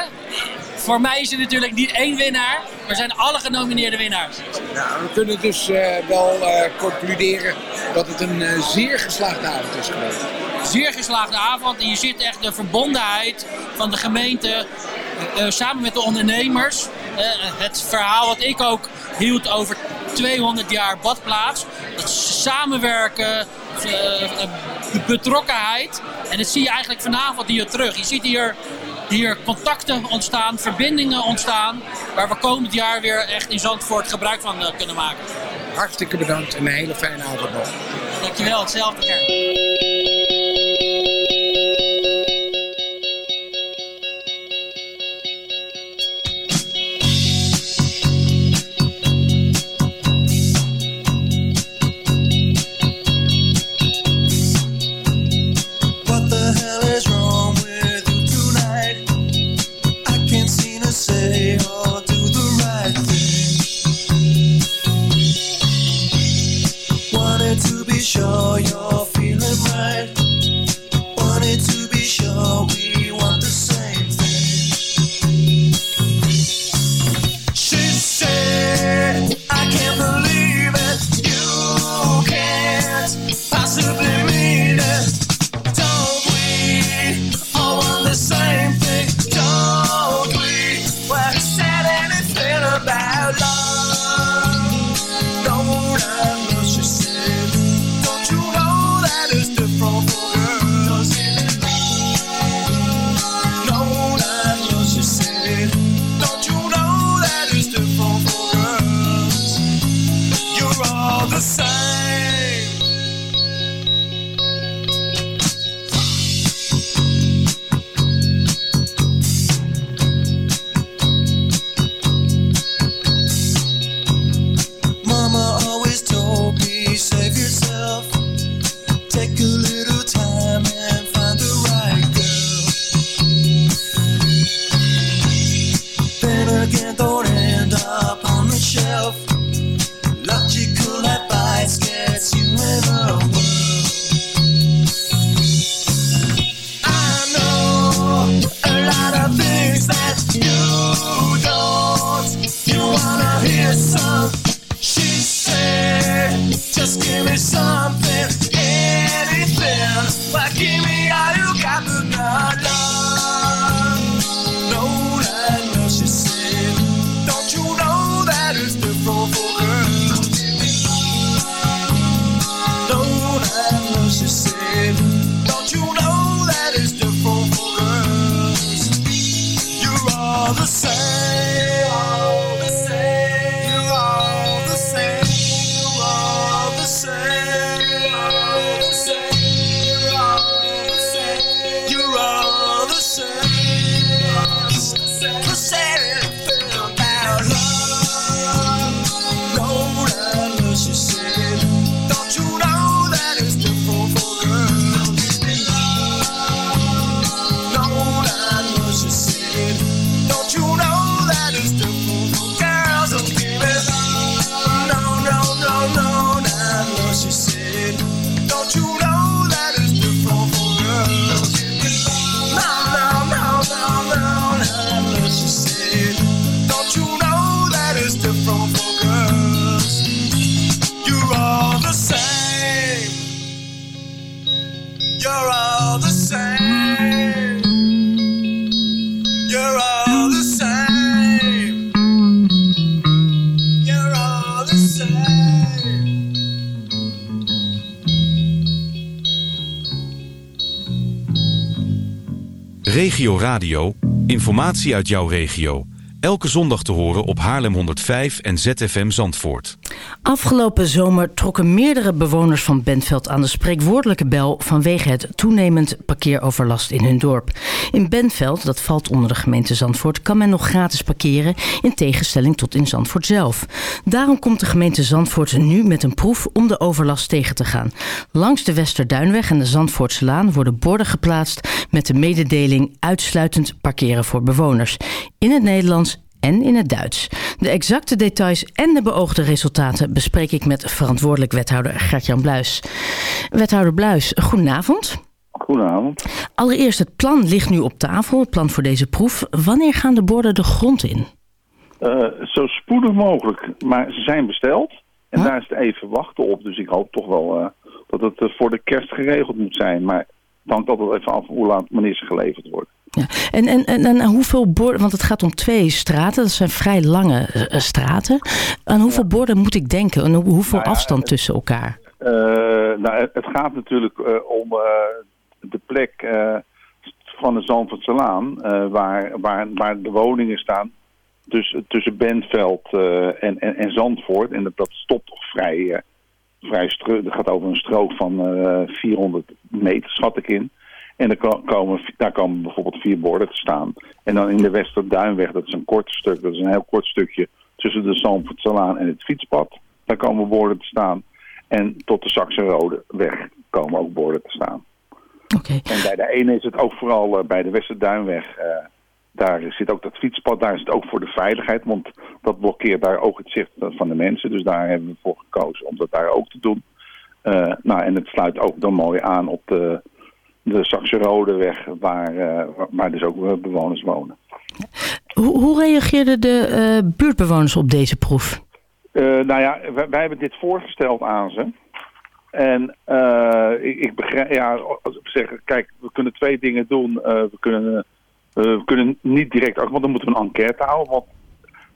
Voor mij is er natuurlijk niet één winnaar. Er zijn alle genomineerde winnaars. Nou, we kunnen dus eh, wel eh, concluderen dat het een eh, zeer geslaagde avond is geweest. zeer geslaagde avond. En je ziet echt de verbondenheid van de gemeente samen met de ondernemers. Het verhaal wat ik ook hield over 200 jaar badplaats. Het samenwerken, eh, betrokkenheid. En dat zie je eigenlijk vanavond hier terug. Je ziet hier, hier contacten ontstaan, verbindingen ontstaan. Waar we komend jaar weer echt in Zandvoort gebruik van eh, kunnen maken. Hartstikke bedankt en een hele fijne avond nog. Dankjewel, hetzelfde. Ger. Regio Radio, informatie uit jouw regio. Elke zondag te horen op Haarlem 105 en ZFM Zandvoort. Afgelopen zomer trokken meerdere bewoners van Bentveld aan de spreekwoordelijke bel vanwege het toenemend parkeeroverlast in hun dorp. In Bentveld, dat valt onder de gemeente Zandvoort, kan men nog gratis parkeren in tegenstelling tot in Zandvoort zelf. Daarom komt de gemeente Zandvoort nu met een proef om de overlast tegen te gaan. Langs de Westerduinweg en de Zandvoortselaan worden borden geplaatst met de mededeling uitsluitend parkeren voor bewoners. In het Nederlands en in het Duits. De exacte details en de beoogde resultaten bespreek ik met verantwoordelijk wethouder Gert-Jan Bluis. Wethouder Bluis, goedenavond. Goedenavond. Allereerst, het plan ligt nu op tafel, het plan voor deze proef. Wanneer gaan de borden de grond in? Eh, zo spoedig mogelijk, maar ze zijn besteld. En daar is het even wachten op. Dus ik hoop toch wel eh, dat het eh, voor de kerst geregeld moet zijn. Maar het hangt altijd even af hoe laat wanneer ze geleverd worden. Ja. En, en, en, en hoeveel borden, want het gaat om twee straten, dat zijn vrij lange eh, straten. Aan hoeveel borden moet ik denken en hoe- hoeveel Nou ja, afstand tussen elkaar? Eh, nou, het, gaat natuurlijk eh, om eh, de plek eh, van de Zandvoortselaan, eh waar, waar, waar de woningen staan tussen, tussen Bentveld eh, en, en, en Zandvoort. En dat, dat stopt toch vrij, eh, vrij stro- dat gaat over een strook van eh 400 meter, schat ik in. En daar ko- komen, daar komen bijvoorbeeld vier borden te staan. En dan in de Westerduinweg, dat is een kort stuk, dat is een heel kort stukje tussen de Zandvoortselaan en het fietspad. Daar komen borden te staan. En tot de Saxe weg komen ook borden te staan. En bij de ene is het ook vooral eh, bij de Westerduinweg. eh, daar zit ook dat fietspad, daar is het ook voor de veiligheid. Want dat blokkeert daar ook het zicht van de mensen. Dus daar hebben we voor gekozen om dat daar ook te doen. Eh, nou, en het sluit ook dan mooi aan op de, de Saxe-Rodeweg, waar, eh, waar- waar dus ook eh, bewoners wonen. Hoe, hoe reageerden de eh, buurtbewoners op deze proef? Nou ja, wij, wij hebben dit voorgesteld aan ze. En ik, ik begrijp, ja, als ik zeg, kijk, we kunnen twee dingen doen. We, kunnen, we kunnen niet direct, want dan moeten we een enquête houden. Want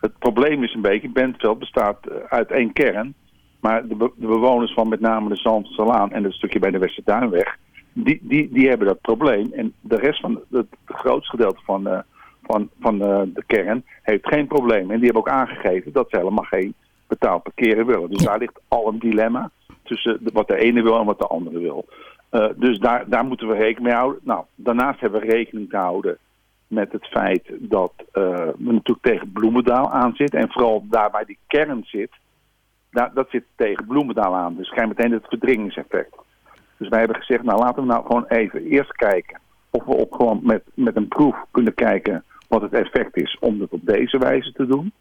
het probleem is een beetje, Bentveld bestaat uit één kern. Maar de, be- de bewoners van met name de Zandsalaan en het stukje bij de Westerduinweg, die, die, die hebben dat probleem. En de rest van het, grootste gedeelte van, eh, van, van eh, de kern heeft geen probleem. En die hebben ook aangegeven dat ze helemaal geen betaald parkeren willen. Dus daar ligt al een dilemma tussen wat de ene wil en wat de andere wil. Eh, dus daar, daar moeten we rekening mee houden. Nou, daarnaast hebben we rekening te houden met het feit dat we natuurlijk tegen Bloemendaal aan zitten. En vooral daar waar die kern zit, daar, dat zit tegen Bloemendaal aan. Dus krijg je meteen het verdringingseffect. Dus wij hebben gezegd, nou laten we nou gewoon even eerst kijken of we op gewoon met, met een proef kunnen kijken wat het effect is om het op deze wijze te doen.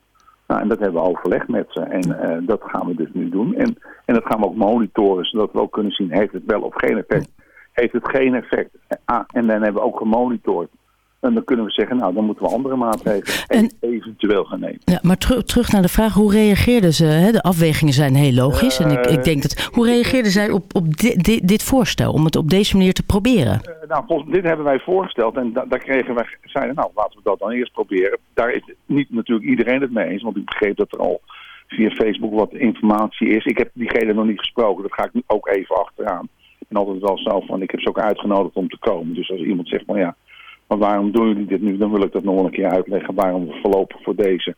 Nou, en dat hebben we overlegd met ze en eh, dat gaan we dus nu doen. En, en dat gaan we ook monitoren, zodat we ook kunnen zien, heeft het wel of geen effect. Heeft het geen effect? Ah, en dan hebben we ook gemonitord En dan kunnen we zeggen, nou, dan moeten we andere maatregelen eventueel gaan nemen. Ja, maar teru- terug naar de vraag, hoe reageerden ze? Hè? De afwegingen zijn heel logisch. en ik, ik denk dat, hoe reageerden zij op, op di- di- dit voorstel om het op deze manier te proberen? Eh, nou, volgens, dit hebben wij voorgesteld en da- daar kregen wij, zeiden, nou, laten we dat dan eerst proberen. Daar is niet natuurlijk iedereen het mee eens, want ik begreep dat er al via Facebook wat informatie is. Ik heb diegene nog niet gesproken, dat ga ik nu ook even achteraan. En altijd wel zo van, ik heb ze ook uitgenodigd om te komen. Dus als iemand zegt van ja, maar waarom doen jullie dit nu? Dan wil ik dat nog wel een keer uitleggen waarom we voorlopig voor deze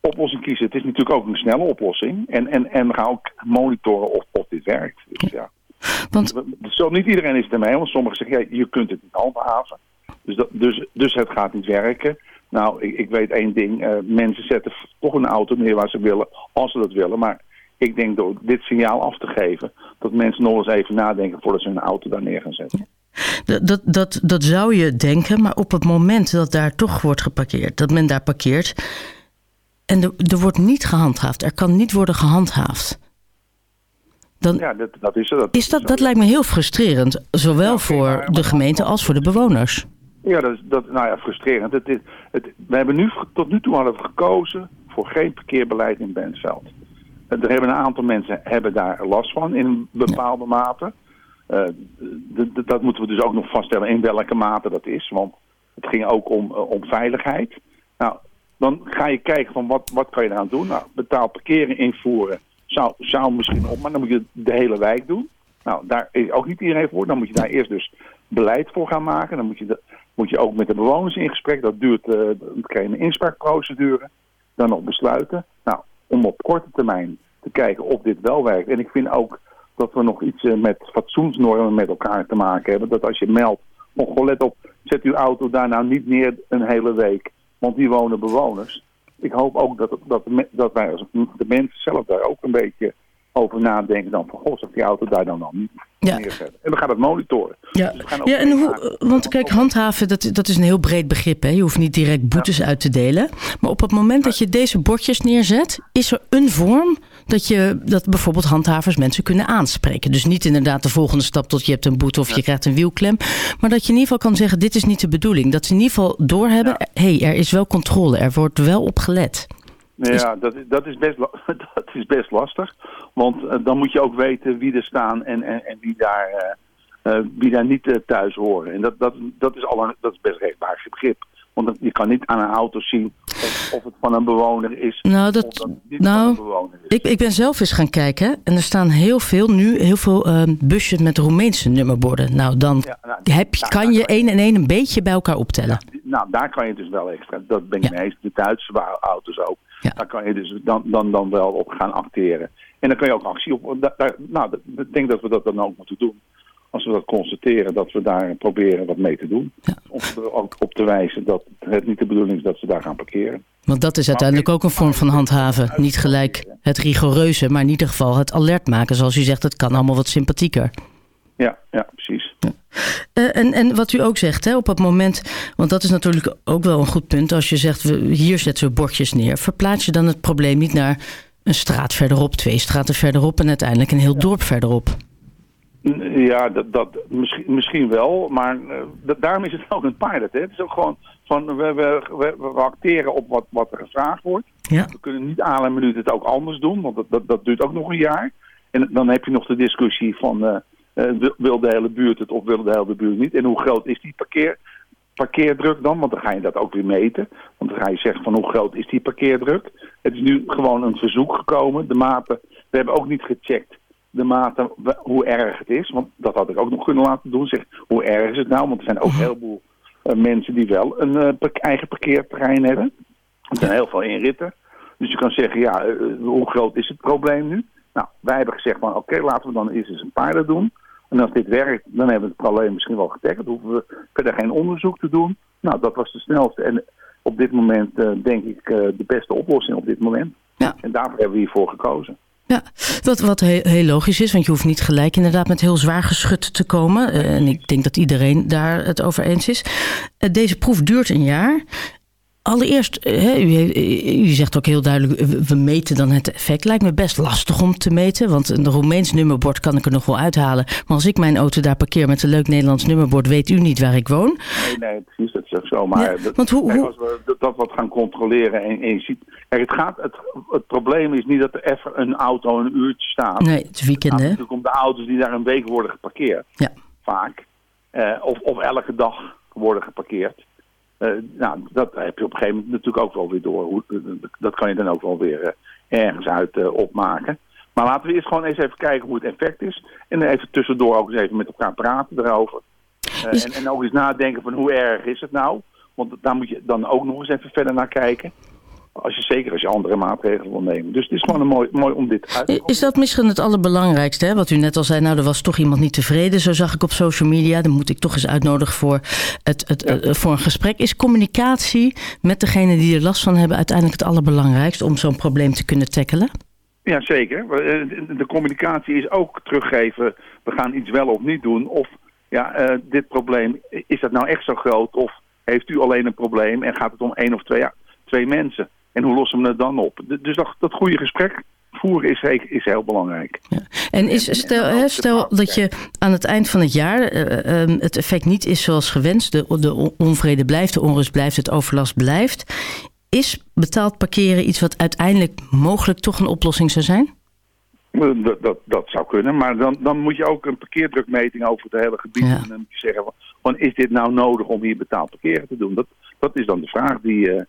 oplossing kiezen. Het is natuurlijk ook een snelle oplossing. En, en, en we gaan ook monitoren of, of dit werkt. Dus ja. Want... Zo niet iedereen is het ermee, want sommigen zeggen ja, je kunt het niet handhaven. Dus, dat, dus, dus het gaat niet werken. Nou, ik, ik weet één ding. eh, mensen zetten toch een auto neer waar ze willen, als ze dat willen. Maar ik denk door dit signaal af te geven, dat mensen nog eens even nadenken voordat ze hun auto daar neer gaan zetten. Dat, dat, dat, dat zou je denken, maar op het moment dat daar toch wordt geparkeerd, dat men daar parkeert en er, er wordt niet gehandhaafd, er kan niet worden gehandhaafd. Dan ja, dat, dat is. Dat is dat, dat lijkt me heel frustrerend, zowel voor de gemeente als voor de bewoners. Ja, dat is dat, nou ja, frustrerend. Het, het, we hebben nu, tot nu toe hadden we gekozen voor geen parkeerbeleid in Bentveld. Er hebben een aantal mensen hebben daar last van in een bepaalde mate. Eh, dat moeten we dus ook nog vaststellen in welke mate dat is. Want het ging ook om, eh, om veiligheid. Nou, dan ga je kijken van wat, wat kan je eraan doen. Nou, betaald parkeren invoeren zou, zou misschien op, maar dan moet je de hele wijk doen. Nou, daar is ook niet iedereen voor. Dan moet je daar eerst dus beleid voor gaan maken. Dan moet je, moet je ook met de bewoners in gesprek. Dat duurt, je een inspraakprocedure. Dan nog besluiten. Nou, om op korte termijn te kijken of dit wel werkt. En ik vind ook dat we nog iets eh, met fatsoensnormen met elkaar te maken hebben. Dat als je meldt, oh, goh, let op, zet uw auto daar nou niet neer een hele week. Want die wonen bewoners. Ik hoop ook dat, dat, dat wij als de mensen zelf daar ook een beetje over nadenken. Dan van, goh, zet die auto daar dan, dan niet neerzetten. En we gaan het monitoren. Ja, Dus ja en hoe, want kijk, handhaven, dat, dat is een heel breed begrip. Hè? Je hoeft niet direct boetes uit te delen. Maar op het moment dat je deze bordjes neerzet, is er een vorm dat, je, dat bijvoorbeeld handhavers mensen kunnen aanspreken. Dus niet inderdaad de volgende stap tot je hebt een boete of je krijgt een wielklem. Maar dat je in ieder geval kan zeggen, dit is niet de bedoeling. Dat ze in ieder geval doorhebben, hé, hey, er is wel controle, er wordt wel op gelet. Ja, dat, is- dat, is best, dat is best lastig. Want eh, dan moet je ook weten wie er staan en, en, en wie, daar, eh, eh, wie daar niet thuis horen. En dat, dat, dat is al een, dat is best rechtbaar begrip. Want je kan niet aan een auto zien of, of het van een bewoner is. Nou, of dat, dat niet van nou een bewoner is. ik, ik ben zelf eens gaan kijken en er staan heel veel nu, heel veel ehm, busjes met Roemeense nummerborden. Nou, dan heb, je- kan je één en één een beetje bij elkaar optellen. Nou, daar kan je dus wel extra. Dat ben ik mee eens. De Duitse auto's ook. Daar kan je dus dan, dan, dan wel op gaan acteren. En dan kan je ook actie op. daar- nou, dat- ik denk dat we dat dan ook moeten doen. Als we dat constateren, dat we daar proberen wat mee te doen. Om er ook op te wijzen dat het niet de bedoeling is dat ze daar gaan parkeren. Want dat is uiteindelijk ook een vorm van handhaven. Niet gelijk het rigoureuze, maar in ieder geval het alert maken. Zoals u zegt, het kan allemaal wat sympathieker. Ja, ja precies. Eh, en, en wat u ook zegt, hè, op het moment, want dat is natuurlijk ook wel een goed punt. Als je zegt, we, hier zetten we bordjes neer. Verplaats je dan het probleem niet naar een straat verderop, twee straten verderop en uiteindelijk een heel dorp verderop? Ja, dat, dat, misschien, misschien wel, maar eh, da- daarom is het ook een pilot. Hè. Het is ook gewoon van, we, we, we, we acteren op wat, wat er gevraagd wordt. Ja. We kunnen niet aan een minuut het ook anders doen, want dat, dat, dat duurt ook nog een jaar. En dan heb je nog de discussie van, eh, wil- wil de hele buurt het of wil de hele buurt niet? En hoe groot is die parkeer, parkeerdruk dan? Want dan ga je dat ook weer meten. Want dan ga je zeggen van hoe groot is die parkeerdruk? Het is nu gewoon een verzoek gekomen. De maten, we hebben ook niet gecheckt de mate hoe erg het is. Want dat had ik ook nog kunnen laten doen. Zeg, hoe erg is het nou? Want er zijn ook een heleboel eh, mensen die wel een eh, eigen parkeerterrein hebben. Er zijn heel veel inritten. Dus je kan zeggen, ja, eh, hoe groot is het probleem nu? Nou, wij hebben gezegd van, oké, laten we dan eerst eens een pilot doen. En als dit werkt, dan hebben we het probleem misschien wel getackled. Dan hoeven we verder geen onderzoek te doen. Nou, dat was de snelste en op dit moment denk ik de beste oplossing op dit moment. En daarvoor hebben we hiervoor gekozen. Ja, wat, wat heel, logisch is, want je hoeft niet gelijk inderdaad met heel zwaar geschut te komen. Eh, en ik denk dat iedereen daar het over eens is. Eh, deze proef duurt een jaar. Allereerst, eh, hè, u, heeft- u zegt ook heel duidelijk, we- we meten dan het effect. Lijkt me best lastig om te meten, want een Roemeens nummerbord kan ik er nog wel uithalen. Maar als ik mijn auto daar parkeer met een leuk Nederlands nummerbord, weet u niet waar ik woon. Nee, nee, precies, dat is ook zo. Maar dat, want hoe- hoe- als we dat, wat gaan controleren en, en je ziet... Kijk, het, gaat, het, het probleem is niet dat er even een auto een uurtje staat. Nee, het weekend, gaat hè? natuurlijk om de auto's die daar een week worden geparkeerd. Ja. Vaak. Eh, of, of elke dag worden geparkeerd. Eh, nou, dat heb je op een gegeven moment natuurlijk ook wel weer door. Hoe, dat kan je dan ook wel weer eh, ergens uit eh, opmaken. Maar laten we eerst gewoon eens even kijken hoe het effect is. En dan even tussendoor ook eens even met elkaar praten erover. En, en ook eens nadenken van hoe erg is het nou? Want daar moet je dan ook nog eens even verder naar kijken. Als je, zeker als je andere maatregelen wil nemen. Dus het is gewoon een mooi, mooi om dit uit te Is dat misschien het allerbelangrijkste? Hè? Wat u net al zei, nou, er was toch iemand niet tevreden. Zo zag ik op social media. Dan moet ik toch eens uitnodigen voor, het, het, eh, voor een gesprek. Is communicatie met degene die er last van hebben uiteindelijk het allerbelangrijkste om zo'n probleem te kunnen tackelen? Ja, zeker. Eh, De communicatie is ook teruggeven, we gaan iets wel of niet doen. Of ja, eh, dit probleem, is dat nou echt zo groot? Of heeft u alleen een probleem en gaat het om één of twee, ja, twee mensen? En hoe lossen we het dan op? Dus dat, dat goede gesprek voeren is, is heel belangrijk. En is, stel, stel dat je aan het eind van het jaar eh, eh, het effect niet is zoals gewenst, de, de on- onvrede blijft, de onrust blijft, het overlast blijft. Is betaald parkeren iets wat uiteindelijk mogelijk toch een oplossing zou zijn? Eh, Dat, dat, dat zou kunnen, maar dan, dan moet je ook een parkeerdrukmeting over het hele gebied. En dan moet je zeggen, van, is dit nou nodig om hier betaald parkeren te doen? Dat, dat is dan de vraag die, eh,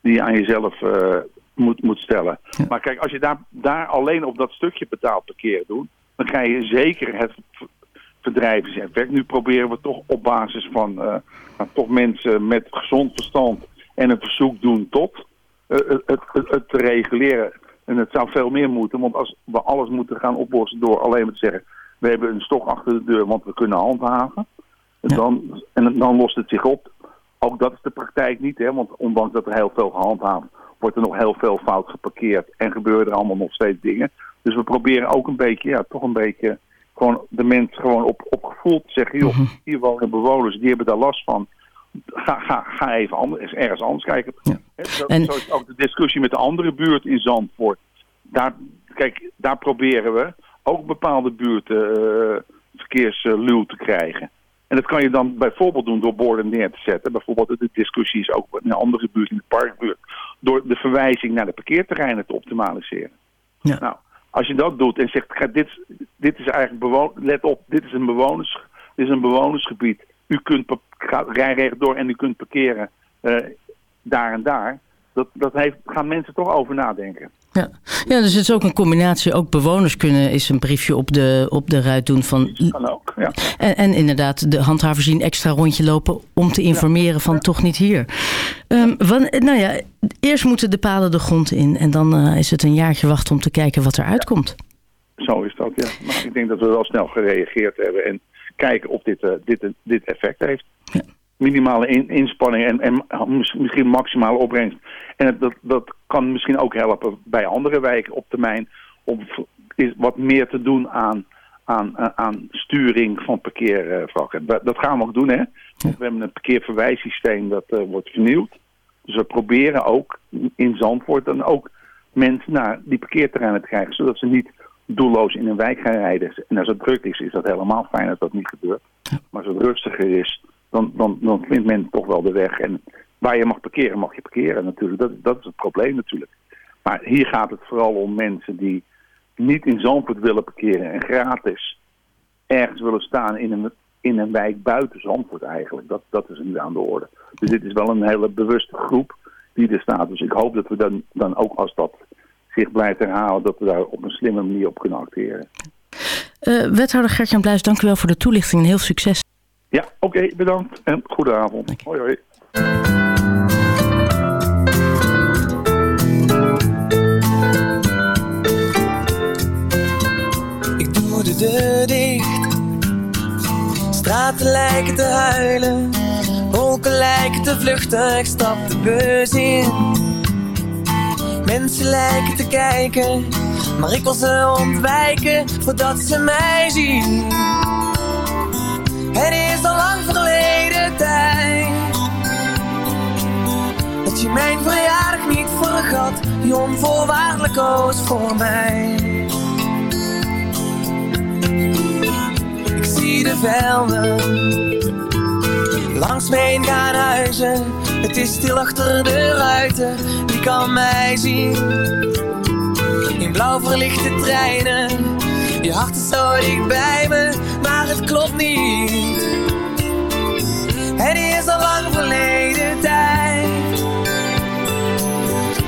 die je aan jezelf eh, moet, moet stellen. Maar kijk, als je daar, daar alleen op dat stukje betaald parkeren doet, dan krijg je zeker het verdrijvingseffect. Nu proberen we toch op basis van nou, toch mensen met gezond verstand en een verzoek doen tot eh, het, het, het, te reguleren. En het zou veel meer moeten, want als we alles moeten gaan oplossen door alleen maar te zeggen, we hebben een stok achter de deur, want we kunnen handhaven. En, dan, en dan lost het zich op. Ook dat is de praktijk niet, hè, want ondanks dat er heel veel gehandhaafd wordt er nog heel veel fout geparkeerd en gebeuren er allemaal nog steeds dingen. Dus we proberen ook een beetje, ja, toch een beetje gewoon de mens gewoon op, op gevoel te zeggen, joh, hier wonen bewoners, die hebben daar last van. Ga, ga, ga even anders, ergens anders kijken. Hè, zo, En- zo is ook de discussie met de andere buurt in Zandvoort. Daar, kijk, daar proberen we ook bepaalde buurten eh, verkeersluw te krijgen. En dat kan je dan bijvoorbeeld doen door borden neer te zetten. Bijvoorbeeld de discussie is ook in een andere buurt, in de parkbuurt. Door de verwijzing naar de parkeerterreinen te optimaliseren. Nou, als je dat doet en zegt, "Kijk, dit, dit is eigenlijk let op, dit is een, bewoners, dit is een bewonersgebied. U kunt pa- ga, rij rechtdoor en u kunt parkeren eh, daar en daar. Dat, dat heeft, gaan mensen toch over nadenken. Ja. ja, dus het is ook een combinatie. Ook bewoners kunnen eens een briefje op de, op de ruit doen van. Kan ook, ja. En, en inderdaad, de handhavers zien extra rondje lopen om te informeren van toch niet hier. Ehm, wan- nou ja, eerst moeten de palen de grond in en dan eh, is het een jaartje wachten om te kijken wat eruit komt. Zo is dat, ja. Maar ik denk dat we wel snel gereageerd hebben en kijken of dit, eh, dit, dit effect heeft. Minimale in- inspanning en, en mis- misschien maximale opbrengst. En het- dat, dat kan misschien ook helpen bij andere wijken op termijn om is wat meer te doen aan, aan, aan- aan sturing van parkeervakken. Dat, dat gaan we ook doen, hè. We hebben een parkeerverwijssysteem dat eh, wordt vernieuwd. Dus we proberen ook in Zandvoort dan ook mensen naar die parkeerterreinen te krijgen, zodat ze niet doelloos in een wijk gaan rijden. En als het druk is, is dat helemaal fijn dat dat niet gebeurt. Maar als het rustiger is, dan, dan, vindt men toch wel de weg. En waar je mag parkeren, mag je parkeren natuurlijk. Dat, dat is het probleem natuurlijk. Maar hier gaat het vooral om mensen die niet in Zandvoort willen parkeren en gratis ergens willen staan in een, in een wijk buiten Zandvoort eigenlijk. Dat, dat is nu aan de orde. Dus dit is wel een hele bewuste groep die er staat. Dus ik hoop dat we dan, dan ook als dat zich blijft herhalen, dat we daar op een slimme manier op kunnen acteren. Eh, wethouder Gertjan Bluis, dank u wel voor de toelichting en heel succes. Ja, oké, bedankt en goedenavond. Hoi hoi. Ik doe de deur dicht. Straten lijken te huilen. Wolken lijken te vluchten. Ik stap de bus in. Mensen lijken te kijken. Maar ik wil ze ontwijken voordat ze mij zien. Het is al lang verleden tijd. Dat je mijn verjaardag niet vergat, die onvoorwaardelijk koos voor mij. Ik zie de velden langs me heen gaan huizen. Het is stil achter de ruiten, wie kan mij zien? In blauw verlichte treinen, je hart is zo dicht bij me, het klopt niet. Het is al lang verleden tijd.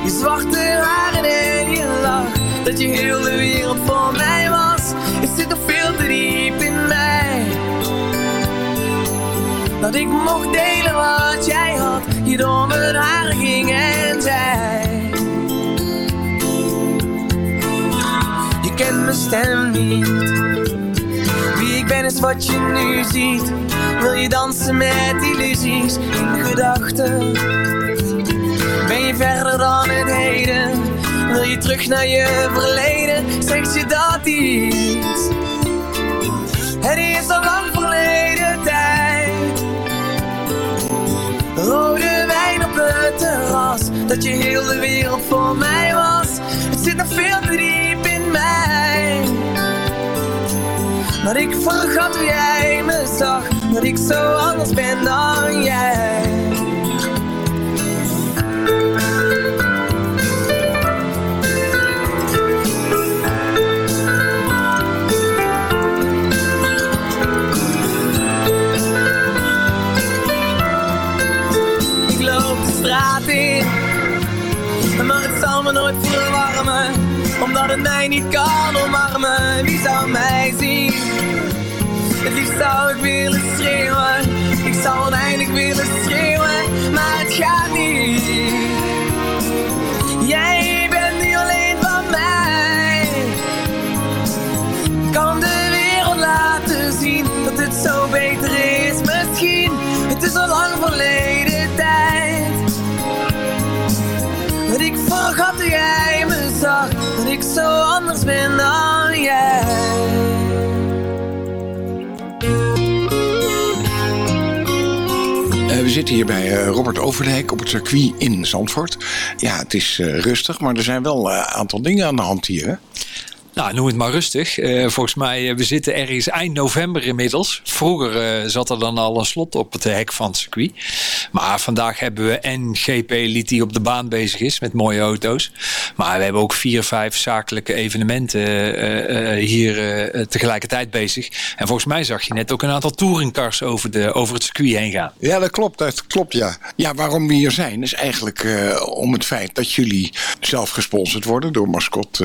Je zwarte haren en je lach, dat je heel de wereld voor mij was. Het zit nog veel te diep in mij. Dat ik mocht delen wat jij had, je door mijn haren ging en zei. Je kent mijn stem niet. Wie ik ben is wat je nu ziet. Wil je dansen met illusies in gedachten? Ben je verder dan het heden? Wil je terug naar je verleden? Zeg je dat iets? Het is al lang verleden tijd. Rode wijn op het terras, dat je heel de wereld voor mij was. Het zit nog veel te diep in mij. Maar ik vergat hoe jij me zag, dat ik zo anders ben dan jij. Ik loop de straat in, maar het zal me nooit verwarmen, omdat het mij niet kan omarmen. Wie zou mij zien? Het liefst zou ik willen schreeuwen, ik zou oneindig willen schreeuwen, maar het gaat niet. Jij bent nu alleen van mij. Kan de wereld laten zien dat het zo beter is misschien. Het is al lang verleden Eh, we zitten hier bij eh, Robert Overdijk op het circuit in Zandvoort. Ja, het is eh, rustig, maar er zijn wel een aantal dingen aan de hand hier. Hè? Nou, noem het maar rustig. Eh, volgens mij, uh, we zitten ergens eind november inmiddels. Vroeger uh, zat er dan al een slot op het hek van het circuit. Maar vandaag hebben we en GP Elite die op de baan bezig is met mooie auto's. Maar we hebben ook vier, vijf zakelijke evenementen hier tegelijkertijd bezig. En volgens mij zag je net ook een aantal touringcars over, de, over het circuit heen gaan. Ja, dat klopt. Dat klopt, ja. Ja, waarom we hier zijn is eigenlijk om het feit dat jullie zelf gesponsord worden door Mascot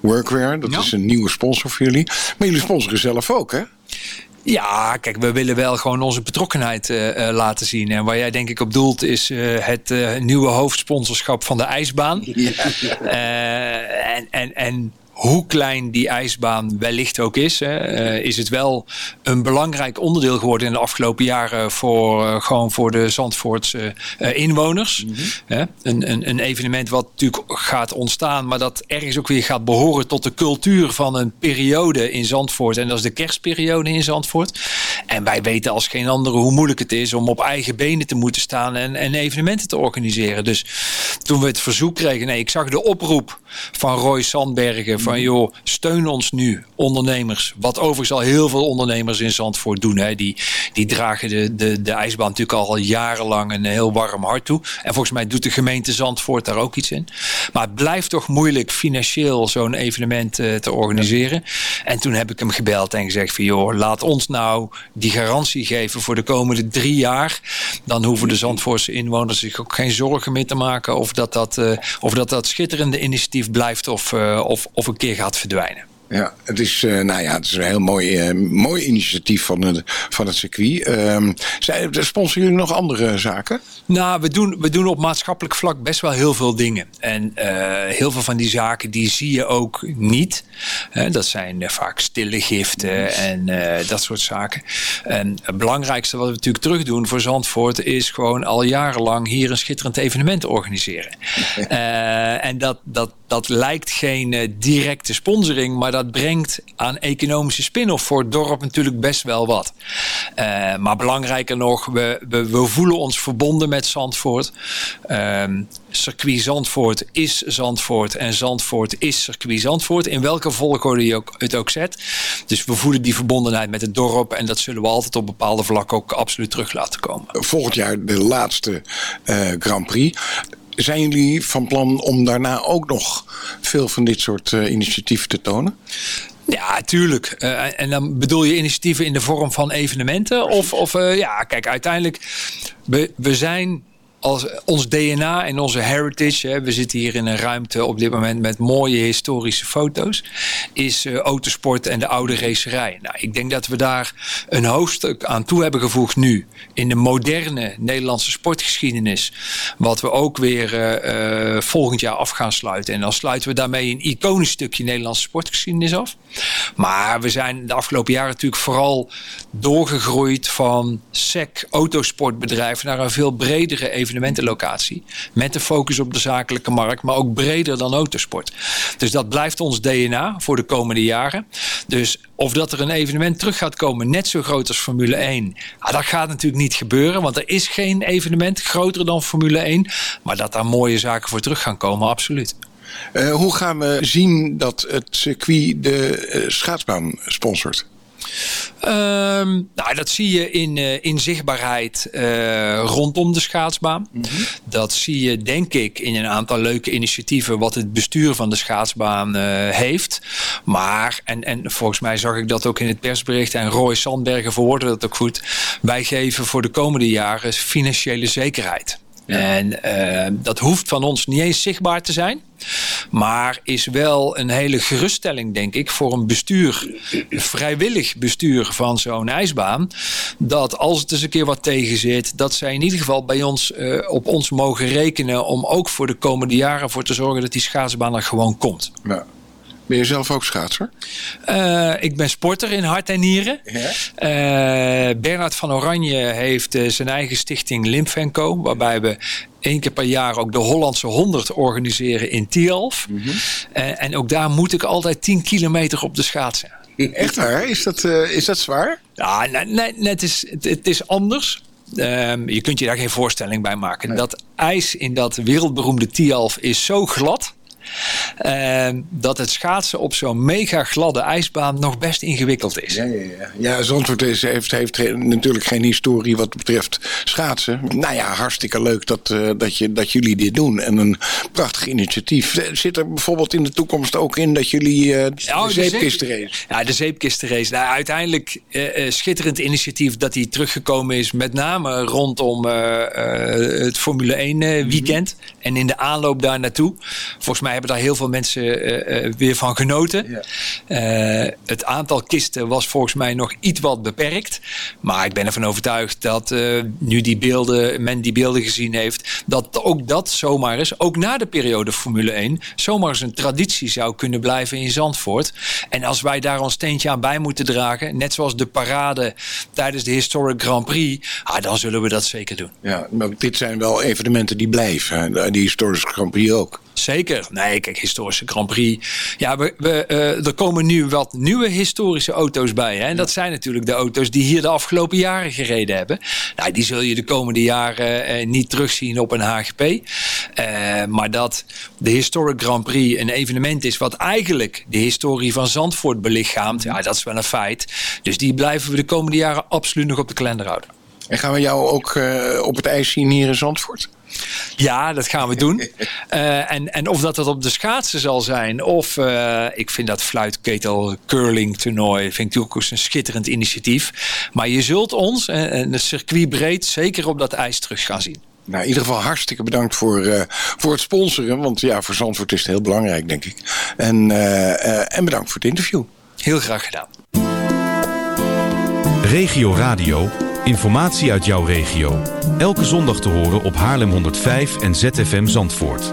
Workwear. Dat is een nieuwe sponsor voor jullie. Maar jullie sponsoren zelf ook, hè? Ja, kijk, we willen wel gewoon onze betrokkenheid uh, uh, laten zien. En waar jij denk ik op doelt is uh, het nieuwe hoofdsponsorschap van de ijsbaan. Ja. en, en, en hoe klein die ijsbaan wellicht ook is, hè, uh, is het wel een belangrijk onderdeel geworden in de afgelopen jaren voor, uh, gewoon voor de Zandvoortse uh, inwoners. Mm -hmm. een, een, een, evenement wat natuurlijk gaat ontstaan, maar dat ergens ook weer gaat behoren tot de cultuur van een periode in Zandvoort. En dat is de kerstperiode in Zandvoort. En wij weten als geen andere hoe moeilijk het is om op eigen benen te moeten staan en, en evenementen te organiseren. Dus toen we het verzoek kregen, nee, ik zag de oproep van Roy Sandbergen van joh, steun ons nu, ondernemers. Wat overigens al heel veel ondernemers in Zandvoort doen. Hè. Die, die dragen de, de, de ijsbaan natuurlijk al jarenlang een heel warm hart toe. En volgens mij doet de gemeente Zandvoort daar ook iets in. Maar het blijft toch moeilijk financieel zo'n evenement uh, te organiseren. En toen heb ik hem gebeld en gezegd van joh, laat ons nou die garantie geven voor de komende drie jaar. Dan hoeven de Zandvoortse inwoners zich ook geen zorgen meer te maken of dat dat, uh, of dat, dat schitterende initiatief blijft of, uh, of, of een keer gaat verdwijnen. Ja, het is, uh, nou ja, het is een heel mooi, uh, mooi initiatief van het, van het circuit. Uh, sponsoren jullie nog andere zaken? Nou, we doen, we doen op maatschappelijk vlak best wel heel veel dingen. En heel veel van die zaken die zie je ook niet. dat zijn vaak stille giften en dat soort zaken. En het belangrijkste wat we natuurlijk terug doen voor Zandvoort is gewoon al jarenlang hier een schitterend evenement organiseren. en dat, dat, dat lijkt geen directe sponsoring, maar dat brengt aan economische spin-off voor het dorp natuurlijk best wel wat. Uh, maar belangrijker nog, we, we, voelen ons verbonden met Zandvoort. Um, circuit Zandvoort is Zandvoort en Zandvoort is circuit Zandvoort. In welke volgorde je ook, het ook zet. Dus we voelen die verbondenheid met het dorp en dat zullen we altijd op bepaalde vlakken ook absoluut terug laten komen. Volgend jaar de laatste uh, Grand Prix. Zijn jullie van plan om daarna ook nog veel van dit soort uh, initiatieven te tonen? Ja, tuurlijk. Uh, en dan bedoel je initiatieven in de vorm van evenementen? Of, of uh, ja, kijk, uiteindelijk, we, we zijn als ons DNA en onze heritage, hè, we zitten hier in een ruimte op dit moment met mooie historische foto's, is uh, autosport en de oude racerij. Nou, ik denk dat we daar een hoofdstuk aan toe hebben gevoegd nu in de moderne Nederlandse sportgeschiedenis, wat we ook weer uh, uh, volgend jaar af gaan sluiten. En dan sluiten we daarmee een iconisch stukje Nederlandse sportgeschiedenis af. Maar we zijn de afgelopen jaren natuurlijk vooral doorgegroeid van SEC autosportbedrijven naar een veel bredere evenement evenementenlocatie. Met de focus op de zakelijke markt, maar ook breder dan autosport. Dus dat blijft ons DNA voor de komende jaren. Dus of dat er een evenement terug gaat komen, net zo groot als Formule 1. Ah, dat gaat natuurlijk niet gebeuren, want er is geen evenement groter dan Formule 1. Maar dat daar mooie zaken voor terug gaan komen, absoluut. Uh, hoe gaan we zien dat het circuit de uh, schaatsbaan sponsort? Um, nou, dat zie je in, uh, in zichtbaarheid uh, rondom de schaatsbaan. Mm -hmm. Dat zie je, denk ik, in een aantal leuke initiatieven wat het bestuur van de schaatsbaan uh, heeft. Maar, en, en volgens mij zag ik dat ook in het persbericht, en Roy Sandbergen verwoordde dat ook goed. Wij geven voor de komende jaren financiële zekerheid. En uh, dat hoeft van ons niet eens zichtbaar te zijn. Maar is wel een hele geruststelling, denk ik, voor een bestuur, een vrijwillig bestuur van zo'n ijsbaan. Dat als het eens een keer wat tegen zit, dat zij in ieder geval bij ons uh, op ons mogen rekenen om ook voor de komende jaren voor te zorgen dat die schaatsbaan er gewoon komt. Ja. Ben je zelf ook schaatser? Uh, ik ben sporter in hart en nieren. Ja? Uh, Bernard van Oranje heeft uh, zijn eigen stichting Limf Co. Waarbij we één keer per jaar ook de Hollandse 100 organiseren in Tialf. Mm -hmm. en ook daar moet ik altijd 10 kilometer op de schaatsen. Echt waar? Is dat, is dat zwaar? Ja, nee, nee, nee het, is, het, het is anders. Um, je kunt je daar geen voorstelling bij maken. Nee. Dat ijs in dat wereldberoemde Tialf is zo glad. Uh, dat het schaatsen op zo'n mega gladde ijsbaan nog best ingewikkeld is. Ja, ja, ja. ja Zandvoort is, heeft, heeft natuurlijk geen historie wat betreft schaatsen. Nou ja, hartstikke leuk dat, uh, dat, je, dat jullie dit doen. En een prachtig initiatief. Zit er bijvoorbeeld in de toekomst ook in dat jullie uh, de, oh, de zeepkistenrace... Ja, de zeepkistenrace. Nou, uiteindelijk uh, schitterend initiatief dat die teruggekomen is. Met name rondom het Formule 1 weekend. Mm -hmm. En in de aanloop daar naartoe. Volgens mij hebben daar heel veel mensen uh, uh, weer van genoten. Ja. Uh, het aantal kisten was volgens mij nog iets wat beperkt. Maar ik ben ervan overtuigd dat nu die beelden, men die beelden gezien heeft, dat ook dat zomaar is, ook na de periode Formule 1, zomaar eens een traditie zou kunnen blijven in Zandvoort. En als wij daar ons steentje aan bij moeten dragen, net zoals de parade tijdens de Historic Grand Prix, ah, dan zullen we dat zeker doen. Ja, maar dit zijn wel evenementen die blijven. Die Historic Grand Prix ook. Zeker. Nee, kijk, historische Grand Prix. Ja, we, we, uh, er komen nu wat nieuwe historische auto's bij. Hè? En dat zijn natuurlijk de auto's die hier de afgelopen jaren gereden hebben. Nou, die zul je de komende jaren uh, niet terugzien op een HGP. Uh, maar dat de Historic Grand Prix een evenement is wat eigenlijk de historie van Zandvoort belichaamt. Ja, dat is wel een feit. Dus die blijven we de komende jaren absoluut nog op de kalender houden. En gaan we jou ook op het ijs zien hier in Zandvoort? Ja, dat gaan we doen. uh, en, en of dat dat op de schaatsen zal zijn, of uh, ik vind dat fluitketel curling toernooi, vind ik ook een schitterend initiatief. Maar je zult ons, uh, een circuit breed, zeker op dat ijs terug gaan zien. Nou, in ieder geval hartstikke bedankt voor, uh, voor het sponsoren. Want ja, voor Zandvoort is het heel belangrijk, denk ik. En, uh, en bedankt voor het interview. Heel graag gedaan. Regio Radio. Informatie uit jouw regio. Elke zondag te horen op Haarlem 105 en ZFM Zandvoort.